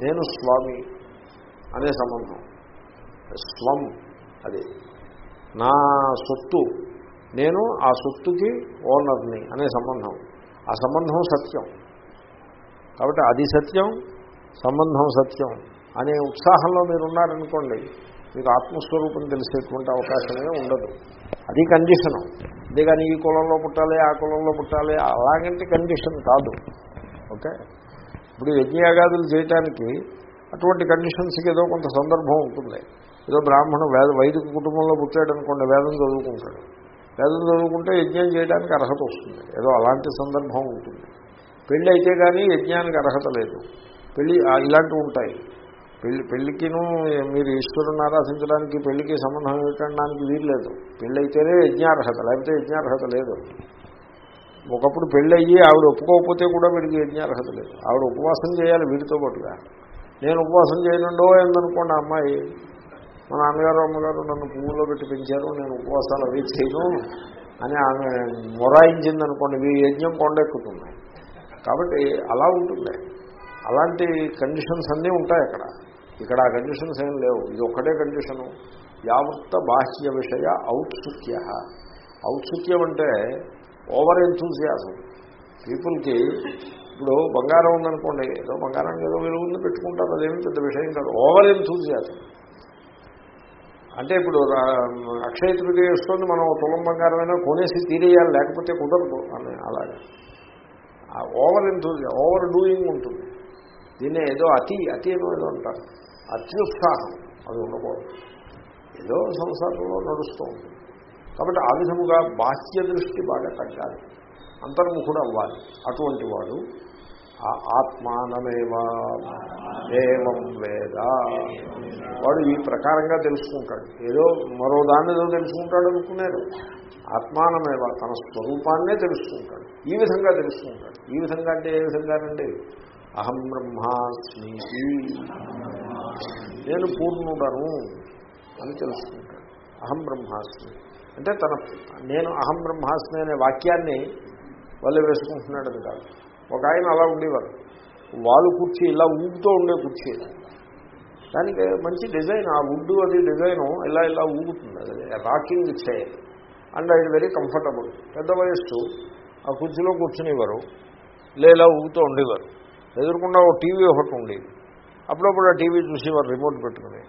నేను స్వామి అనే సంబంధం. స్వం. అది. నా సొత్తు నేను ఆ సొత్తుకి ఓనర్ని అనే సంబంధం. ఆ సంబంధం సత్యం. కాబట్టి అది సత్యం సంబంధం సత్యం అనే ఉత్సాహంలో మీరు ఉన్నారనుకోండి మీకు ఆత్మస్వరూపం తెలిసేటువంటి అవకాశమే ఉండదు. అది కండిషను అంతేగాని ఈ కులంలో పుట్టాలి ఆ కులంలో పుట్టాలి అలాగంటే కండిషన్ కాదు. ఓకే? ఇప్పుడు యజ్ఞయాగాదులు చేయటానికి అటువంటి కండిషన్స్కి ఏదో కొంత సందర్భం ఉంటుంది. ఏదో బ్రాహ్మణు వేద వైదిక కుటుంబంలో పుట్టాడు అనుకోండి వేదం చదువుకుంటాడు. వేదం చదువుకుంటే యజ్ఞం చేయడానికి అర్హత వస్తుంది. ఏదో అలాంటి సందర్భం ఉంటుంది. పెళ్ళి అయితే కానీ యజ్ఞానికి అర్హత లేదు. పెళ్ళి ఇలాంటివి ఉంటాయి. పెళ్ళి పెళ్ళికిను మీరు ఈశ్వరుని ఆరాధించడానికి పెళ్ళికి సంబంధం ఏమిటనడానికి వీల్లేదు పెళ్ళి అయితేనే యజ్ఞార్హత లేకపోతే యజ్ఞార్హత లేదు. ఒకప్పుడు పెళ్ళి అయ్యి ఆవిడ ఒప్పుకోకపోతే కూడా వీడికి యజ్ఞార్హత లేదు. ఆవిడ ఉపవాసం చేయాలి వీడితో పాటుగా. నేను ఉపవాసం చేయనుండో ఏందనుకోండి అమ్మాయి మా నాన్నగారు అమ్మగారు నన్ను పువ్వుల్లో పెట్టి పెంచారు నేను ఉపవాసాలు అవి చేయను అని ఆమె మొరాయించిందనుకోండి మీ యజ్ఞం కొండెక్కుతుంది. కాబట్టి అలా ఉంటుంది. అలాంటి కండిషన్స్ అన్నీ ఉంటాయి అక్కడ. ఇక్కడ ఆ కండిషన్స్ ఏం లేవు. ఇది ఒక్కటే కండిషను యావృత్త బాహ్య విషయ ఔత్సుక్య. ఔత్సుక్యం అంటే ఓవర్ ఎంతూజియాజం పీపుల్కి ఇప్పుడు బంగారం ఉందనుకోండి ఏదో బంగారానికి ఏదో విలువ ఉంది పెట్టుకుంటారు అదేమి పెద్ద విషయం కాదు. ఓవర్ ఎంతూజియాజం అంటే ఇప్పుడు అక్షయ తృతీయ వస్తుంది మనం తులం బంగారమైనా కొనేసి తీరేయాలి లేకపోతే కుదరదు అని అలాగే. ఓవర్ ఎంతూజి ఓవర్ డూయింగ్ ఉంటుంది. దీన్ని ఏదో అతి అతి ఏదో ఏదో అంటారు. అత్యుత్సాహం అది ఉండకూడదు. ఏదో సంసారంలో నడుస్తూ ఉంటుంది. కాబట్టి ఆ విధముగా బాహ్య దృష్టి బాగా తగ్గాలి. అంతర్ముఖుడు అవ్వాలి అటువంటి వాడు ఆత్మానమేవా? ఏవం వేద? వాడు ఈ ప్రకారంగా తెలుసుకుంటాడు. ఏదో మరో దాన్ని ఏదో తెలుసుకుంటాడు అనుకున్నారు ఆత్మానమేవా? తన స్వరూపాన్నే తెలుసుకుంటాడు. ఈ విధంగా తెలుసుకుంటాడు. ఈ విధంగా అంటే ఏ విధంగానండి అహం బ్రహ్మాస్మి నేను పూర్ణుడను అని తెలుసుకుంటాడు. అహం బ్రహ్మాస్మి అంటే తన నేను అహం బ్రహ్మాస్మి అనే వాక్యాన్ని వాళ్ళు వేసుకుంటున్నాడని కాదు. ఒక ఆయన అలా ఉండేవారు. వాళ్ళు కుర్చీ ఇలా ఊగుతూ ఉండే కుర్చీ. దానికి మంచి డిజైన్ ఆ వుడ్ అది డిజైను ఇలా ఇలా ఊగుతుంది. అది రాకింగ్ చైర్ అండ్ అది వెరీ కంఫర్టబుల్ పెద్ద వయస్సు ఆ కుర్చీలో కూర్చునేవారు. ఇలా ఊగుతూ ఉండేవారు. ఎదురుకుండా ఒక టీవీ ఒకటి ఉండేది. అప్పుడప్పుడు ఆ టీవీ చూసేవారు రిమోట్ పెట్టుకుని.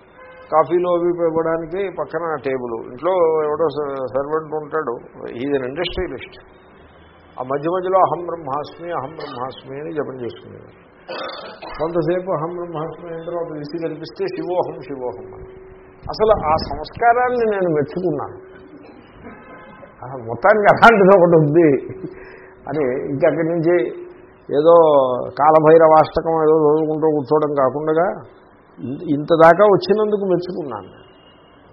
కాఫీలు అవి ఇవ్వడానికి పక్కన టేబుల్ ఇంట్లో ఎవడో సర్వెంట్ ఉంటాడు. ఈజ్ అన్ ఇండస్ట్రియలిస్ట్ ఆ మధ్య మధ్యలో అహం బ్రహ్మాస్మి అహం బ్రహ్మాస్మి అని జపం చేసుకునేవారు. కొంతసేపు అహం బ్రహ్మాస్మి అయిన తర్వాత విసి కనిపిస్తే శివోహం శివోహం అని. అసలు ఆ సంస్కారాన్ని నేను మెచ్చుకున్నాను. ఆ మొత్తానికి అలాంటిది ఒకటి ఉంది అని ఇంకక్కడి నుంచి ఏదో కాలభైరవాష్టకం ఏదో చదువుకుంటూ కూర్చోవడం కాకుండా ఇంత దాకా వచ్చినందుకు మెచ్చుకున్నాను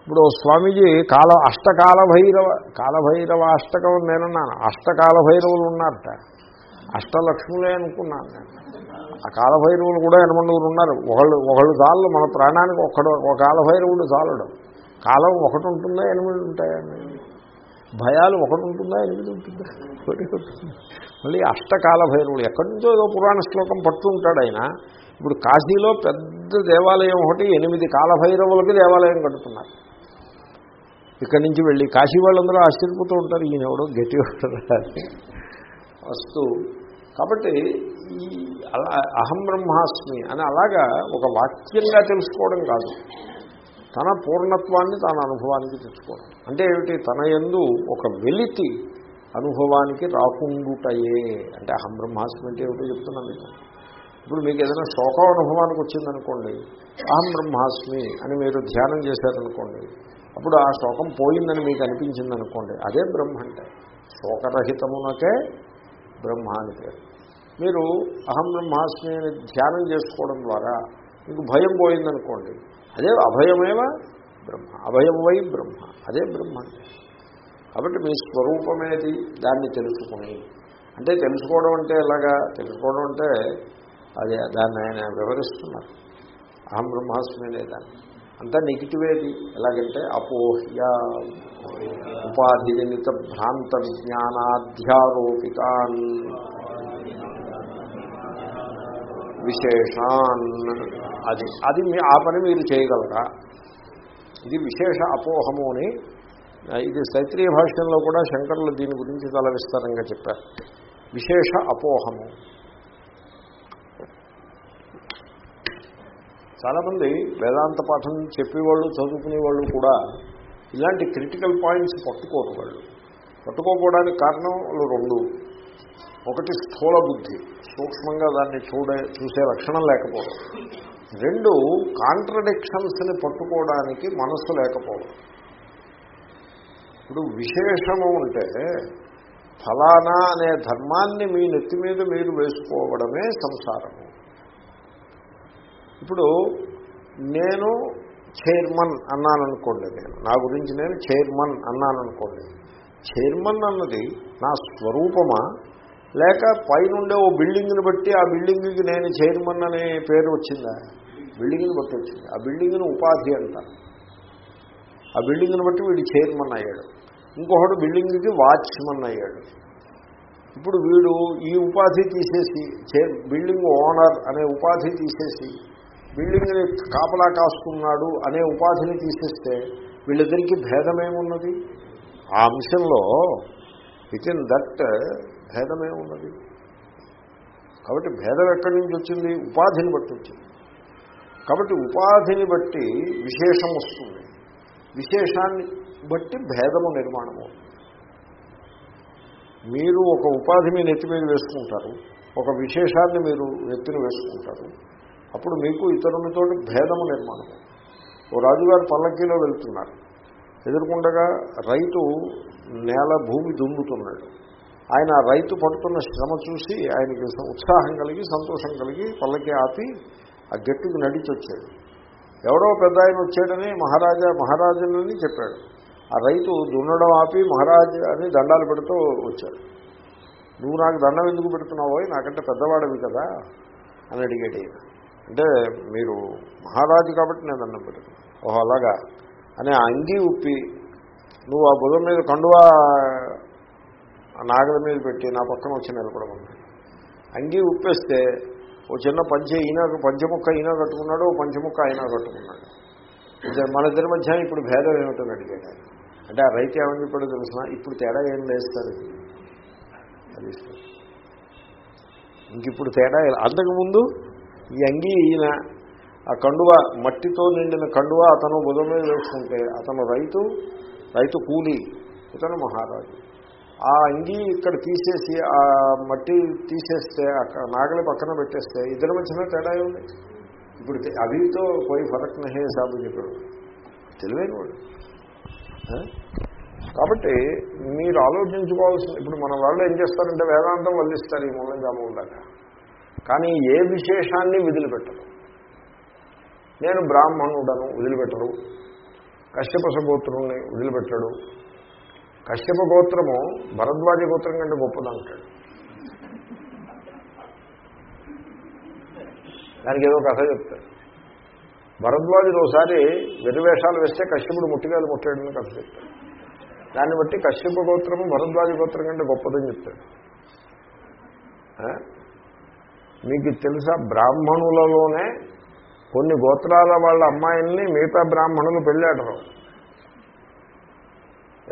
ఇప్పుడు స్వామీజీ కాల అష్టకాల భైరవ కాలభైరవ అష్టకం నేనన్నాను. అష్టకాల భైరవులు ఉన్నారట. అష్టలక్ష్ములే అనుకున్నాను నేను. ఆ కాలభైరవులు కూడా ఎనమండుగురు ఉన్నారు. ఒకళ్ళు ఒకళ్ళు చాలు మన ప్రాణానికి ఒక్కడు ఒక కాలభైరవుడు చాలడు. కాలం ఒకటి ఉంటుందా ఎనిమిది ఉంటాయండి? భయాలు ఒకటి ఉంటుందా ఎనిమిది ఉంటుందా? ఒకటి ఉంటుంది? మళ్ళీ అష్టకాల భైరవుడు. ఎక్కడి నుంచో ఏదో పురాణ శ్లోకం పట్టు ఉంటాడు ఆయన. ఇప్పుడు కాశీలో పెద్ద దేవాలయం ఒకటి ఎనిమిది కాలభైరవులకి దేవాలయం కడుతున్నారు ఇక్కడి నుంచి వెళ్ళి కాశీ వాళ్ళందరూ ఆశ్చర్యపోతూ ఉంటారు ఈయన ఎవడో గట్టి వస్తూ కాబట్టి ఈ అలా అహం బ్రహ్మాస్మి అని అలాగా ఒక వాక్యంగా తెలుసుకోవడం కాదు. తన పూర్ణత్వాన్ని తన అనుభవానికి తెచ్చుకోవడం. అంటే ఏమిటి? తన ఎందు ఒక వెలితి అనుభవానికి రాకుండుటయే. అంటే అహం బ్రహ్మాస్మి అంటే ఏమిటో చెప్తున్నాను మీకు. ఇప్పుడు మీకు ఏదైనా శోకం అనుభవానికి వచ్చిందనుకోండి అహం బ్రహ్మాస్మి అని మీరు ధ్యానం చేశారనుకోండి అప్పుడు ఆ శోకం పోయిందని మీకు అనిపించింది అనుకోండి అదే బ్రహ్మ అంటే. శోకరహితమునకే బ్రహ్మ అని పేరు. మీరు అహం బ్రహ్మాస్మి అని ధ్యానం చేసుకోవడం ద్వారా మీకు భయం పోయిందనుకోండి అదే అభయమేవ బ్రహ్మ అభయం వై బ్రహ్మ అదే బ్రహ్మ అంటే. కాబట్టి మీ స్వరూపమేది దాన్ని తెలుసుకుని అంటే తెలుసుకోవడం అంటే ఎలాగా? తెలుసుకోవడం అంటే అది దాన్ని ఆయన వివరిస్తున్నారు. అహం బ్రహ్మాస్మి అనేదాన్ని అంతా నెగిటివేది ఎలాగంటే అపోహ్య ఉపాధిజనిత భ్రాంత విజ్ఞానాధ్యారోపితాన్ విశేషాన్. అది అది మీ ఆ పని మీరు చేయగలరా? ఇది విశేష అపోహము అని ఇది శైత్రీయ భాష్యంలో కూడా శంకరులు దీని గురించి చాలా విస్తారంగా చెప్పారు. విశేష అపోహము. చాలామంది వేదాంత పాఠం చెప్పేవాళ్ళు చదువుకునే వాళ్ళు కూడా ఇలాంటి క్రిటికల్ పాయింట్స్ పట్టుకోరు వాళ్ళు. పట్టుకోకపోవడానికి కారణం వాళ్ళు రెండు. ఒకటి స్థూల బుద్ధి. సూక్ష్మంగా దాన్ని చూడే చూసే లక్షణం లేకపోవడం. రెండు కాంట్రడిక్షన్స్ని పట్టుకోవడానికి మనస్సు లేకపోవడం. ఇప్పుడు విశేషము అంటే ఫలానా అనే ధర్మాన్ని మీ నెత్తి మీద మీరు వేసుకోవడమే సంసారము. ఇప్పుడు నేను చైర్మన్ అన్నాను అనుకోండి నేను. నా గురించి నేను చైర్మన్ అన్నాను అనుకోండి చైర్మన్ అన్నది నా స్వరూపమా? లేక పైనుండే ఓ బిల్డింగ్ని బట్టి ఆ బిల్డింగ్కి నేను చైర్మన్ అనే పేరు వచ్చిందా? బిల్డింగ్ని బట్టి వచ్చింది. ఆ బిల్డింగ్ని ఉపాధి అంటారు ఆ బిల్డింగ్ని బట్టి వీడు చైర్మన్ అయ్యాడు. ఇంకొకడు బిల్డింగ్కి వాచ్మన్ అయ్యాడు. ఇప్పుడు వీడు ఈ ఉపాధి తీసేసి చైర్ బిల్డింగ్ ఓనర్ అనే ఉపాధి తీసేసి బిల్డింగ్ని కాపలా కాస్తున్నాడు అనే ఉపాధిని తీసేస్తే వీళ్ళిద్దరికీ భేదమేమున్నది? ఆ అంశంలో విత్ ఇన్ దట్ భేదమేమున్నది? కాబట్టి భేదం ఎక్కడి నుంచి వచ్చింది? ఉపాధిని బట్టి వచ్చింది. కాబట్టి ఉపాధిని బట్టి విశేషం వస్తుంది. విశేషాన్ని బట్టి భేదము నిర్మాణము మీరు ఒక ఉపాధి మీ నెత్తి మీద వేసుకుంటారు. ఒక విశేషాన్ని మీరు ఎత్తున వేసుకుంటారు. అప్పుడు మీకు ఇతరులతో భేదము నిర్మాణం. ఓ రాజుగారు పల్లకీలో వెళ్తున్నారు. ఎదుర్కొండగా రైతు నేల భూమి దుమ్ముతున్నాడు ఆయన ఆ రైతు పడుతున్న శ్రమ చూసి ఆయనకి ఉత్సాహం కలిగి సంతోషం కలిగి పల్లకి ఆపి ఆ గట్టుకు నడిచి వచ్చాడు ఎవడో పెద్ద ఆయన వచ్చాడని మహారాజా మహారాజులని చెప్పాడు. ఆ రైతు దున్నడం ఆపి మహారాజు అని దండాలు పెడుతూ వచ్చాడు. నువ్వు నాకు దండం ఎందుకు పెడుతున్నావో? నాకంటే పెద్దవాడవి కదా అని అడిగాడు అంటే మీరు మహారాజు కాబట్టి నేను అన్నం పెడుతున్నాను ఓహో అలాగా? అని ఆ అంగీ ఉప్పి నువ్వు ఆ బుధం మీద కండువా నాగల మీద పెట్టి నా పక్కన వచ్చి నిలబడము అంగీ ఉప్పేస్తే ఓ చిన్న పంచ ఈయన పంచముక్క ఈయన కట్టుకున్నాడు ఓ పంచముక్క ఆయన కట్టుకున్నాడు. మన ఇద్దరి మధ్య ఇప్పుడు భేదం ఏమిటో అడిగాడు. అంటే ఆ రైతు ఏమని చెప్పాడో తెలిసిన? ఇప్పుడు తేడా ఏం లేస్తారు ఇంక ఇప్పుడు తేడా అంతకుముందు ఈ అంగి ఈయన ఆ కండువ మట్టితో నిండిన కండువ అతను బుధం మీద వేసుకుంటే అతను రైతు రైతు కూలి ఇతను మహారాజు. ఆ అంగీ ఇక్కడ తీసేసి ఆ మట్టి తీసేస్తే అక్కడ నాగలి పక్కన పెట్టేస్తే ఇద్దరి మధ్యన తేడా ఉంది ఇప్పుడు అవితో పోయి ఫరక్ నహే సాబు చెప్పాడు. తెలివైన వాడు. కాబట్టి మీరు ఆలోచించుకోవాల్సిన ఇప్పుడు మన వాళ్ళు ఏం చేస్తారంటే వేదాంతం వల్లిస్తారు ఈ మూలం జామం దాకా కానీ ఏ విశేషాన్ని వదిలిపెట్టరు నేను బ్రాహ్మణుడను వదిలిపెట్టరు కశ్యప గోత్రుల్ని వదిలిపెట్టడు. కశ్యప గోత్రము భరద్వాజ గోత్రం కంటే గొప్పదంటాడు. దానికి ఏదో కథ చెప్తాడు. భరద్వాజుడు ఒకసారి వెరివేషాలు వేస్తే కశ్యపుడు ముట్టిగాలు ముట్టాడని కథ చెప్తాడు. దాన్ని బట్టి కశ్యప గోత్రము భరద్వాజ గోత్రం కంటే గొప్పదని చెప్తాడు. మీకు తెలుసా బ్రాహ్మణులలోనే కొన్ని గోత్రాల వాళ్ళ అమ్మాయిల్ని మిగతా బ్రాహ్మణులు పెళ్ళాడరు.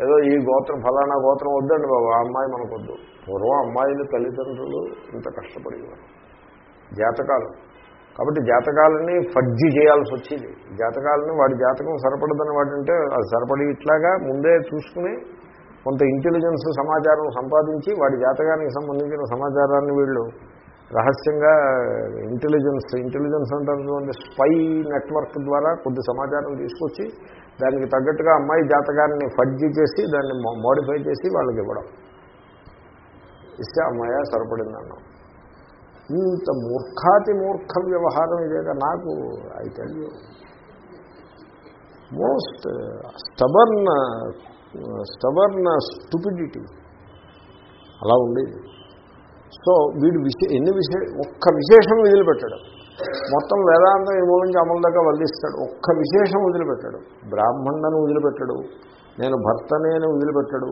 ఏదో ఈ గోత్రం ఫలానా గోత్రం వద్దండి బాబు ఆ అమ్మాయి మనకొద్దు. పూర్వం అమ్మాయిలు తల్లిదండ్రులు ఇంత కష్టపడేవారు. జాతకాలు. కాబట్టి జాతకాలని ఫడ్జి చేయాల్సి వచ్చింది. జాతకాలని వాడి జాతకం సరిపడదని వాడంటే అది సరిపడి ఇట్లాగా ముందే చూసుకుని కొంత ఇంటెలిజెన్స్ సమాచారం సంపాదించి వాడి జాతకానికి సంబంధించిన సమాచారాన్ని వీళ్ళు రహస్యంగా ఇంటెలిజెన్స్ ఇంటెలిజెన్స్ అంటే స్పై నెట్వర్క్ ద్వారా కొద్ది సమాచారం తీసుకొచ్చి దానికి తగ్గట్టుగా అమ్మాయి జాతకాన్ని ఫడ్జి చేసి దాన్ని మోడిఫై చేసి వాళ్ళకి ఇవ్వడం. ఇస్తే అమ్మాయి సరిపడిందన్నాం. ఇంత మూర్ఖాతి మూర్ఖ వ్యవహారం ఇదేగా నాకు I most stubborn stubborn stupidity అలా ఉండేది. సో వీడు విశే ఎన్ని విశే ఒక్క విశేషం వదిలిపెట్టాడు. మొత్తం వేదాంతం ఈ మూలంగా అమలు దాకా వదిలిస్తాడు. ఒక్క విశేషం వదిలిపెట్టాడు. బ్రాహ్మణులను వదిలిపెట్టాడు. నేను భర్తనే అని వదిలిపెట్టాడు.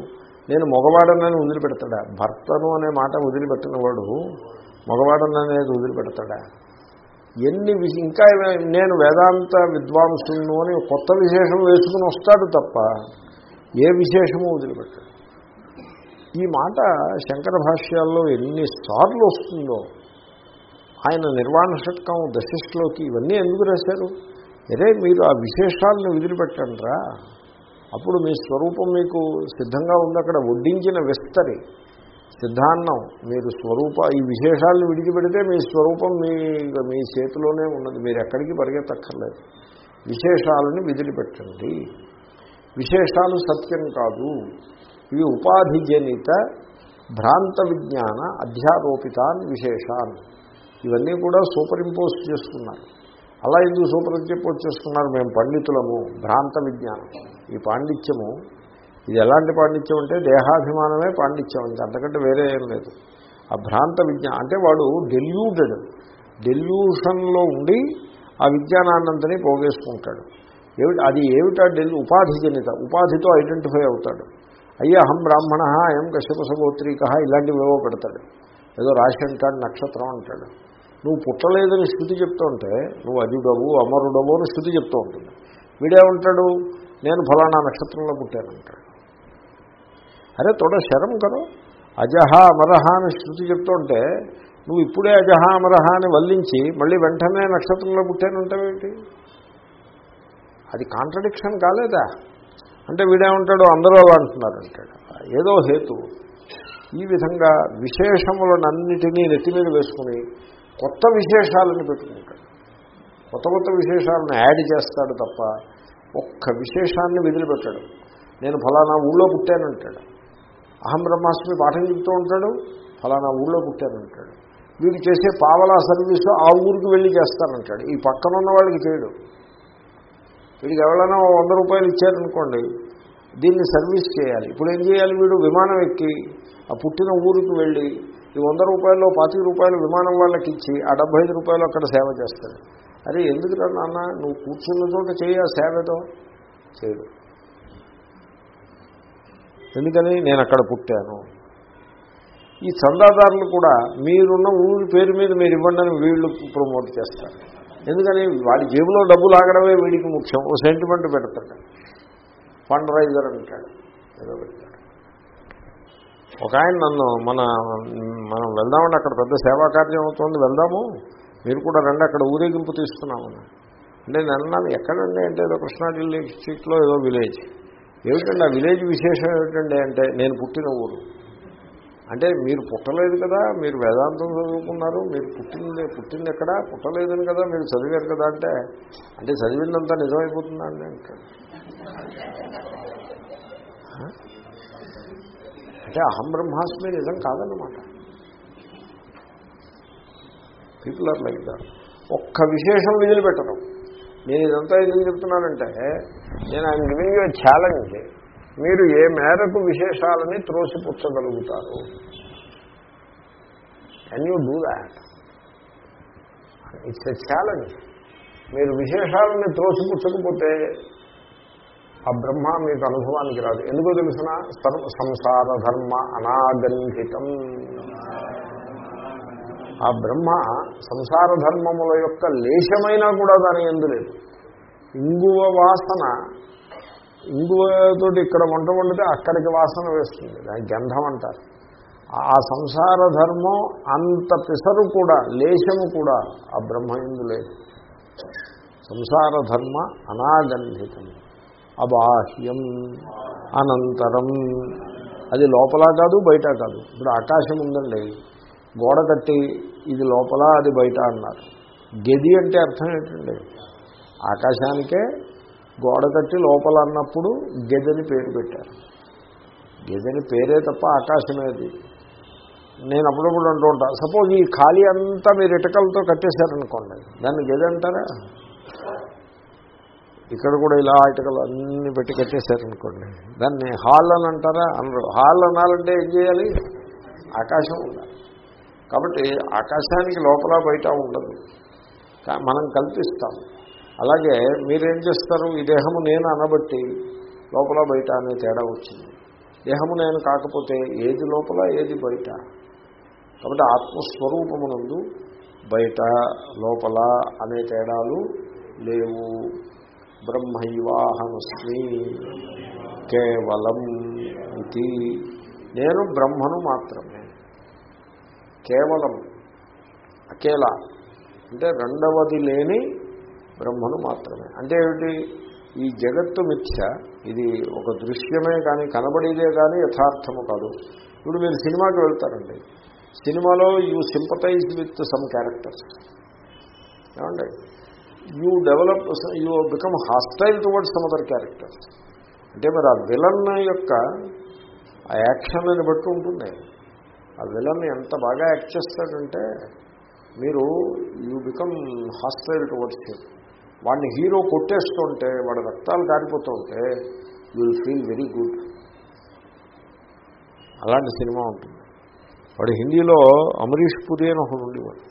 నేను మగవాడనని వదిలిపెడతాడా? భర్తను అనే మాట వదిలిపెట్టినవాడు మగవాడననేది వదిలిపెడతాడా? ఎన్ని ఇంకా నేను వేదాంత విద్వాంసును అని కొత్త విశేషం వేసుకుని వస్తాడు తప్ప ఏ విశేషము వదిలిపెట్టాడు. ఈ మాట శంకర భాష్యాల్లో ఎన్నిసార్లు వస్తుందో ఆయన నిర్వాణ షట్కం దశిష్లోకి ఇవన్నీ ఎందుకు రాశారు? అరే మీరు ఆ విశేషాలను వదిలిపెట్టండిరా. అప్పుడు మీ స్వరూపం మీకు సిద్ధంగా ఉంది. అక్కడ వడ్డించిన విస్తరి సిద్ధాన్నం. మీరు స్వరూప ఈ విశేషాలను విడిచిపెడితే మీ స్వరూపం మీ మీ చేతిలోనే ఉన్నది. మీరు ఎక్కడికి పరిగెత్తక్కర్లేదు. విశేషాలను విదిలిపెట్టండి. విశేషాలు సత్యం కాదు. ఇవి ఉపాధిజనిత భ్రాంత విజ్ఞాన అధ్యారోపితాన్ విశేషాన్. ఇవన్నీ కూడా సూపర్ ఇంపోజ్ చేసుకున్నారు అలా ఎందుకు సూపర్ ఇంపోజ్ చేసుకున్నారు మేము పండితులము భ్రాంత విజ్ఞానం. ఈ పాండిత్యము ఇది ఎలాంటి పాండిత్యం అంటే దేహాభిమానమే పాండిత్యం ఇంకా అంతకంటే వేరే ఏం లేదు. ఆ భ్రాంత విజ్ఞానం అంటే వాడు డెల్యూటెడ్ డెల్యూషన్లో ఉండి ఆ విజ్ఞానాన్నంతని పోగేసుకుంటాడు. ఏమిటి అది ఏమిటా డెల్ ఉపాధి జనిత ఉపాధితో ఐడెంటిఫై అవుతాడు. అయ్యా అహం బ్రాహ్మణ అయం కశ్యపసగోత్రీక ఇలాంటివి ఏవో పెడతాడు. ఏదో రాశి అంటాడు నక్షత్రం అంటాడు. నువ్వు పుట్టలేదని స్థుతి చెప్తూ ఉంటే నువ్వు అజుడవు అమరుడవు అని స్థుతి చెప్తూ ఉంటుంది. వీడేమంటాడు? నేను ఫలానా నక్షత్రంలో పుట్టానంటాడు. అరే తోడ శరం కదా అజహ అమరహ అని స్థుతి చెప్తూ ఉంటే నువ్వు ఇప్పుడే అజహ అమరహ అని వల్లించి మళ్ళీ వెంటనే నక్షత్రంలో పుట్టానంటావేంటి? అది కాంట్రడిక్షన్ కాలేదా? అంటే వీడేమంటాడు? అందరూ అలా అంటున్నారు అంటాడు. ఏదో హేతు. ఈ విధంగా విశేషములనన్నిటినీ నెత్తి మీద వేసుకుని కొత్త విశేషాలను పెట్టుకుంటాడు. కొత్త కొత్త విశేషాలను యాడ్ చేస్తాడు తప్ప ఒక్క విశేషాన్ని వదిలిపెట్టాడు. నేను ఫలానా ఊళ్ళో పుట్టానంటాడు. అహం బ్రహ్మాస్మి పాఠం చెప్తూ ఉంటాడు ఫలానా ఊళ్ళో పుట్టానంటాడు. వీడు చేసే పావలా సర్వీసు ఆ ఊరికి వెళ్ళి చేస్తానంటాడు. ఈ పక్కన ఉన్న వాళ్ళకి చేయడు. వీడికి ఎవరైనా వంద రూపాయలు ఇచ్చారనుకోండి దీన్ని సర్వీస్ చేయాలి. ఇప్పుడు ఏం చేయాలి వీడు? విమానం ఎక్కి ఆ పుట్టిన ఊరికి వెళ్ళి ఈ వంద రూపాయలు పాతిక రూపాయలు విమానం వాళ్ళకి ఇచ్చి ఆ డెబ్బై ఐదు రూపాయలు అక్కడ సేవ చేస్తాడు. అరే ఎందుకు నాన్న? నువ్వు కూర్చున్న చోట చేయ సేవతో. చేయడు. ఎందుకని? నేను అక్కడ పుట్టాను. ఈ చందాదారులు కూడా మీరున్న ఊరి పేరు మీద మీరు ఇవ్వండి అని వీళ్ళు ప్రమోట్ చేస్తారు. ఎందుకని వాడి జేబులో డబ్బులు ఆగడమే వీడికి ముఖ్యం. ఓ సెంటిమెంట్ పెడతాడు. ఫండ్ రైజర్ అంటాడు. ఏదో పెడతాడు. ఒక ఆయన నన్ను మన మనం వెళ్దామండి అక్కడ పెద్ద సేవా కార్యం అవుతుంది వెళ్దాము. మీరు కూడా రండి అక్కడ ఊరేగింపు తీసుకున్నామని అంటే నన్ను ఎక్కడండి అంటే ఏదో కృష్ణా స్ట్రీట్లో డిస్ట్రిక్ట్లో ఏదో విలేజ్. ఏమిటండి ఆ విలేజ్ విశేషం ఏమిటండి అంటే నేను పుట్టిన ఊరు. అంటే మీరు పుట్టలేదు కదా మీరు వేదాంతం చదువుకున్నారు మీరు పుట్టింది పుట్టింది ఎక్కడ? పుట్టలేదని కదా మీరు చదివారు కదా అంటే అంటే చదివిందంతా నిజమైపోతుందా అండి అంటాడు అంటే అహం బ్రహ్మాస్మి నిజం కాదన్నమాట. పీపుల్ ఆర్ లైక్ దాట్ ఒక్క విశేషం వదిలిపెట్టడం నేను ఇదంతా ఎందుకు చెప్తున్నానంటే నేను ఆయన గివింగ్ యూ ఛాలెంజ్ మీరు ఏ మేరకు విశేషాలని త్రోసిపుచ్చగలుగుతారు? Can you do that it's a challenge మీరు విశేషాలని త్రోసిపుచ్చకపోతే ఆ బ్రహ్మ మీకు అనుభవానికి రాదు. ఎందుకో తెలుసిన? సంసార ధర్మ అనాగంధితం ఆ బ్రహ్మ సంసార ధర్మముల యొక్క లేశమైనా కూడా దాని ఎందు లేదు. ఇంగువ వాసన ఇంగువతోటి ఇక్కడ వంట వండితే అక్కడికి వాసన వేస్తుంది. దాని గంధం అంటారు. ఆ సంసార ధర్మం అంత పిసరు కూడా లేశము కూడా ఆ బ్రహ్మ ఎందు లేదు. సంసార ధర్మ అనాగంధితం. అబాహ్యం అనంతరం. అది లోపల కాదు బయట కాదు. ఇప్పుడు ఆకాశం ఉందండి. గోడ కట్టి ఇది లోపల అది బయట అన్నారు. గది అంటే అర్థం ఏంటండి? ఆకాశానికే గోడ కట్టి లోపల అన్నప్పుడు గెదని పేరు పెట్టారు. గెదని పేరే తప్ప ఆకాశమేది. నేను అప్పుడప్పుడు అంటూ ఉంటాను సపోజ్ ఈ ఖాళీ అంతా మీరు ఇటకలతో కట్టేశారనుకోండి దాన్ని గది అంటారా? ఇక్కడ కూడా ఇలా ఇటకలు అన్ని పెట్టి కట్టేశారనుకోండి దాన్ని హాల్ అని అంటారా? అనరు. హాల్ అనాలంటే ఏం చేయాలి? ఆకాశం ఉండాలి. కాబట్టి ఆకాశానికి లోపల బయట ఉండదు. మనం కల్పిస్తాం. అలాగే మీరేం చేస్తారు? ఈ దేహము నేను అనబట్టి లోపల బయట అనే తేడా వచ్చింది. దేహము నేను కాకపోతే ఏది లోపల ఏది బయట? కాబట్టి ఆత్మస్వరూపమునందు బయట లోపల అనే తేడాలు లేవు. బ్రహ్మైవాహమస్మి కేవలం ఇది. నేను బ్రహ్మను మాత్రమే. కేవలం అకేలా అంటే రెండవది లేని బ్రహ్మను మాత్రమే. అంటే ఏమిటి? ఈ జగత్తు మిథ్య. ఇది ఒక దృశ్యమే కానీ కనబడేదే కానీ యథార్థము కాదు. ఇప్పుడు మీరు సినిమాకి వెళ్తారండి. సినిమాలో you sympathize with some characters. ఏమండి? You develop you become hostile towards some other characters. అంటే మరి ఆ విలన్ యొక్క ఆ యాక్షన్లను బట్టి ఉంటుంది. ఆ విలన్ ఎంత బాగా యాక్ట్ చేస్తాడంటే మీరు you become hostile towards him వాడిని హీరో కొట్టేస్తుంటే వాడి రక్తాలు కారిపోతుంటే you will feel very good అలాంటి సినిమా ఉంటుంది. వాడు హిందీలో అమరీష్ పురి అని ఒకడు ఉండేవాడు.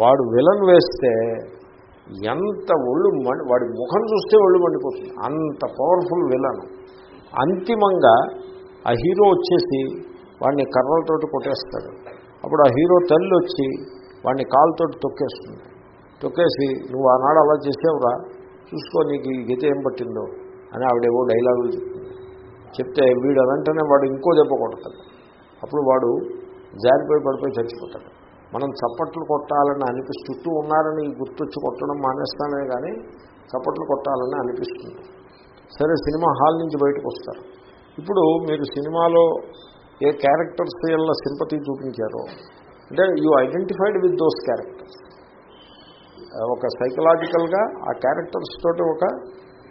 వాడు విలన్ వేస్తే ఎంత ఒళ్ళు మండి వాడి ముఖం చూస్తే ఒళ్ళు మండిపోతుంది. అంత పవర్ఫుల్ విలన్ అంతిమంగా ఆ హీరో వచ్చేసి వాడిని కర్రలతోటి కొట్టేస్తాడు. అప్పుడు ఆ హీరో తల్లి వచ్చి వాడిని కాలుతోటి తొక్కేస్తుంది. తొక్కేసి నువ్వు ఆనాడు అలా చేసావురా చూసుకో నీకు ఈ గీత ఏం పట్టిందో అని ఆవిడేవో డైలాగులు చెప్తుంది చెప్తే వీడు వెంటనే వాడు ఇంకో దెబ్బ కొడతాడు. అప్పుడు వాడు జారిపోయి పడిపోయి చచ్చిపోతాడు. మనం చప్పట్లు కొట్టాలని అనిపిస్తు చుట్టూ ఉన్నారని గుర్తొచ్చి కొట్టడం మానేస్తానే కానీ చప్పట్లు కొట్టాలని అనిపిస్తుంది. సరే సినిమా హాల్ నుంచి బయటకు వస్తారు. ఇప్పుడు మీరు సినిమాలో ఏ క్యారెక్టర్స్ వల్ల సింపతి చూపించారో అంటే you identified with those characters. ఒక సైకలాజికల్గా ఆ క్యారెక్టర్స్ తోటి ఒక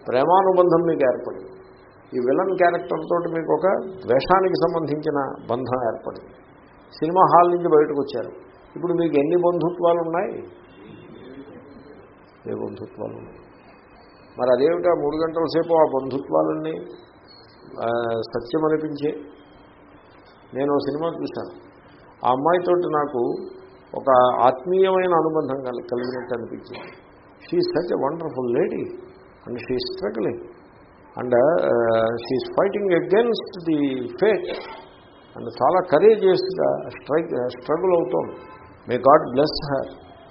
ప్రేమానుబంధం మీకు ఏర్పడింది. ఈ విలన్ క్యారెక్టర్ తోటి మీకు ఒక ద్వేషానికి సంబంధించిన బంధం ఏర్పడింది. సినిమా హాల్ నుంచి బయటకు వచ్చారు. ఇప్పుడు మీకు ఎన్ని బంధుత్వాలు ఉన్నాయి? ఏ బంధుత్వాలు ఉన్నాయి? మరి అదేమిటా మూడు గంటల సేపు ఆ బంధుత్వాలన్నీ సత్యం అనిపించే? నేను సినిమా చూశాను. ఆ అమ్మాయితోటి నాకు ఒక ఆత్మీయమైన అనుబంధం కలి కలిగినట్టు అనిపించింది. She such a wonderful lady and she struggling and she fighting against the fate and చాలా కరేజియస్గా స్ట్రైక్ స్ట్రగుల్ అవుతోంది. మే గాడ్ బ్లెస్ హర్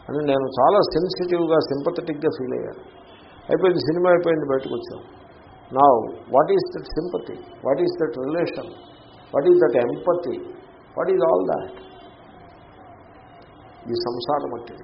అని నేను చాలా సెన్సిటివ్గా సింపథెటిక్గా ఫీల్ అయ్యాను. అయిపోయింది సినిమా అయిపోయింది బయటకు వచ్చాను నా what is that sympathy what is that relation what is that empathy what is all that ఈ సంసారం అంటే.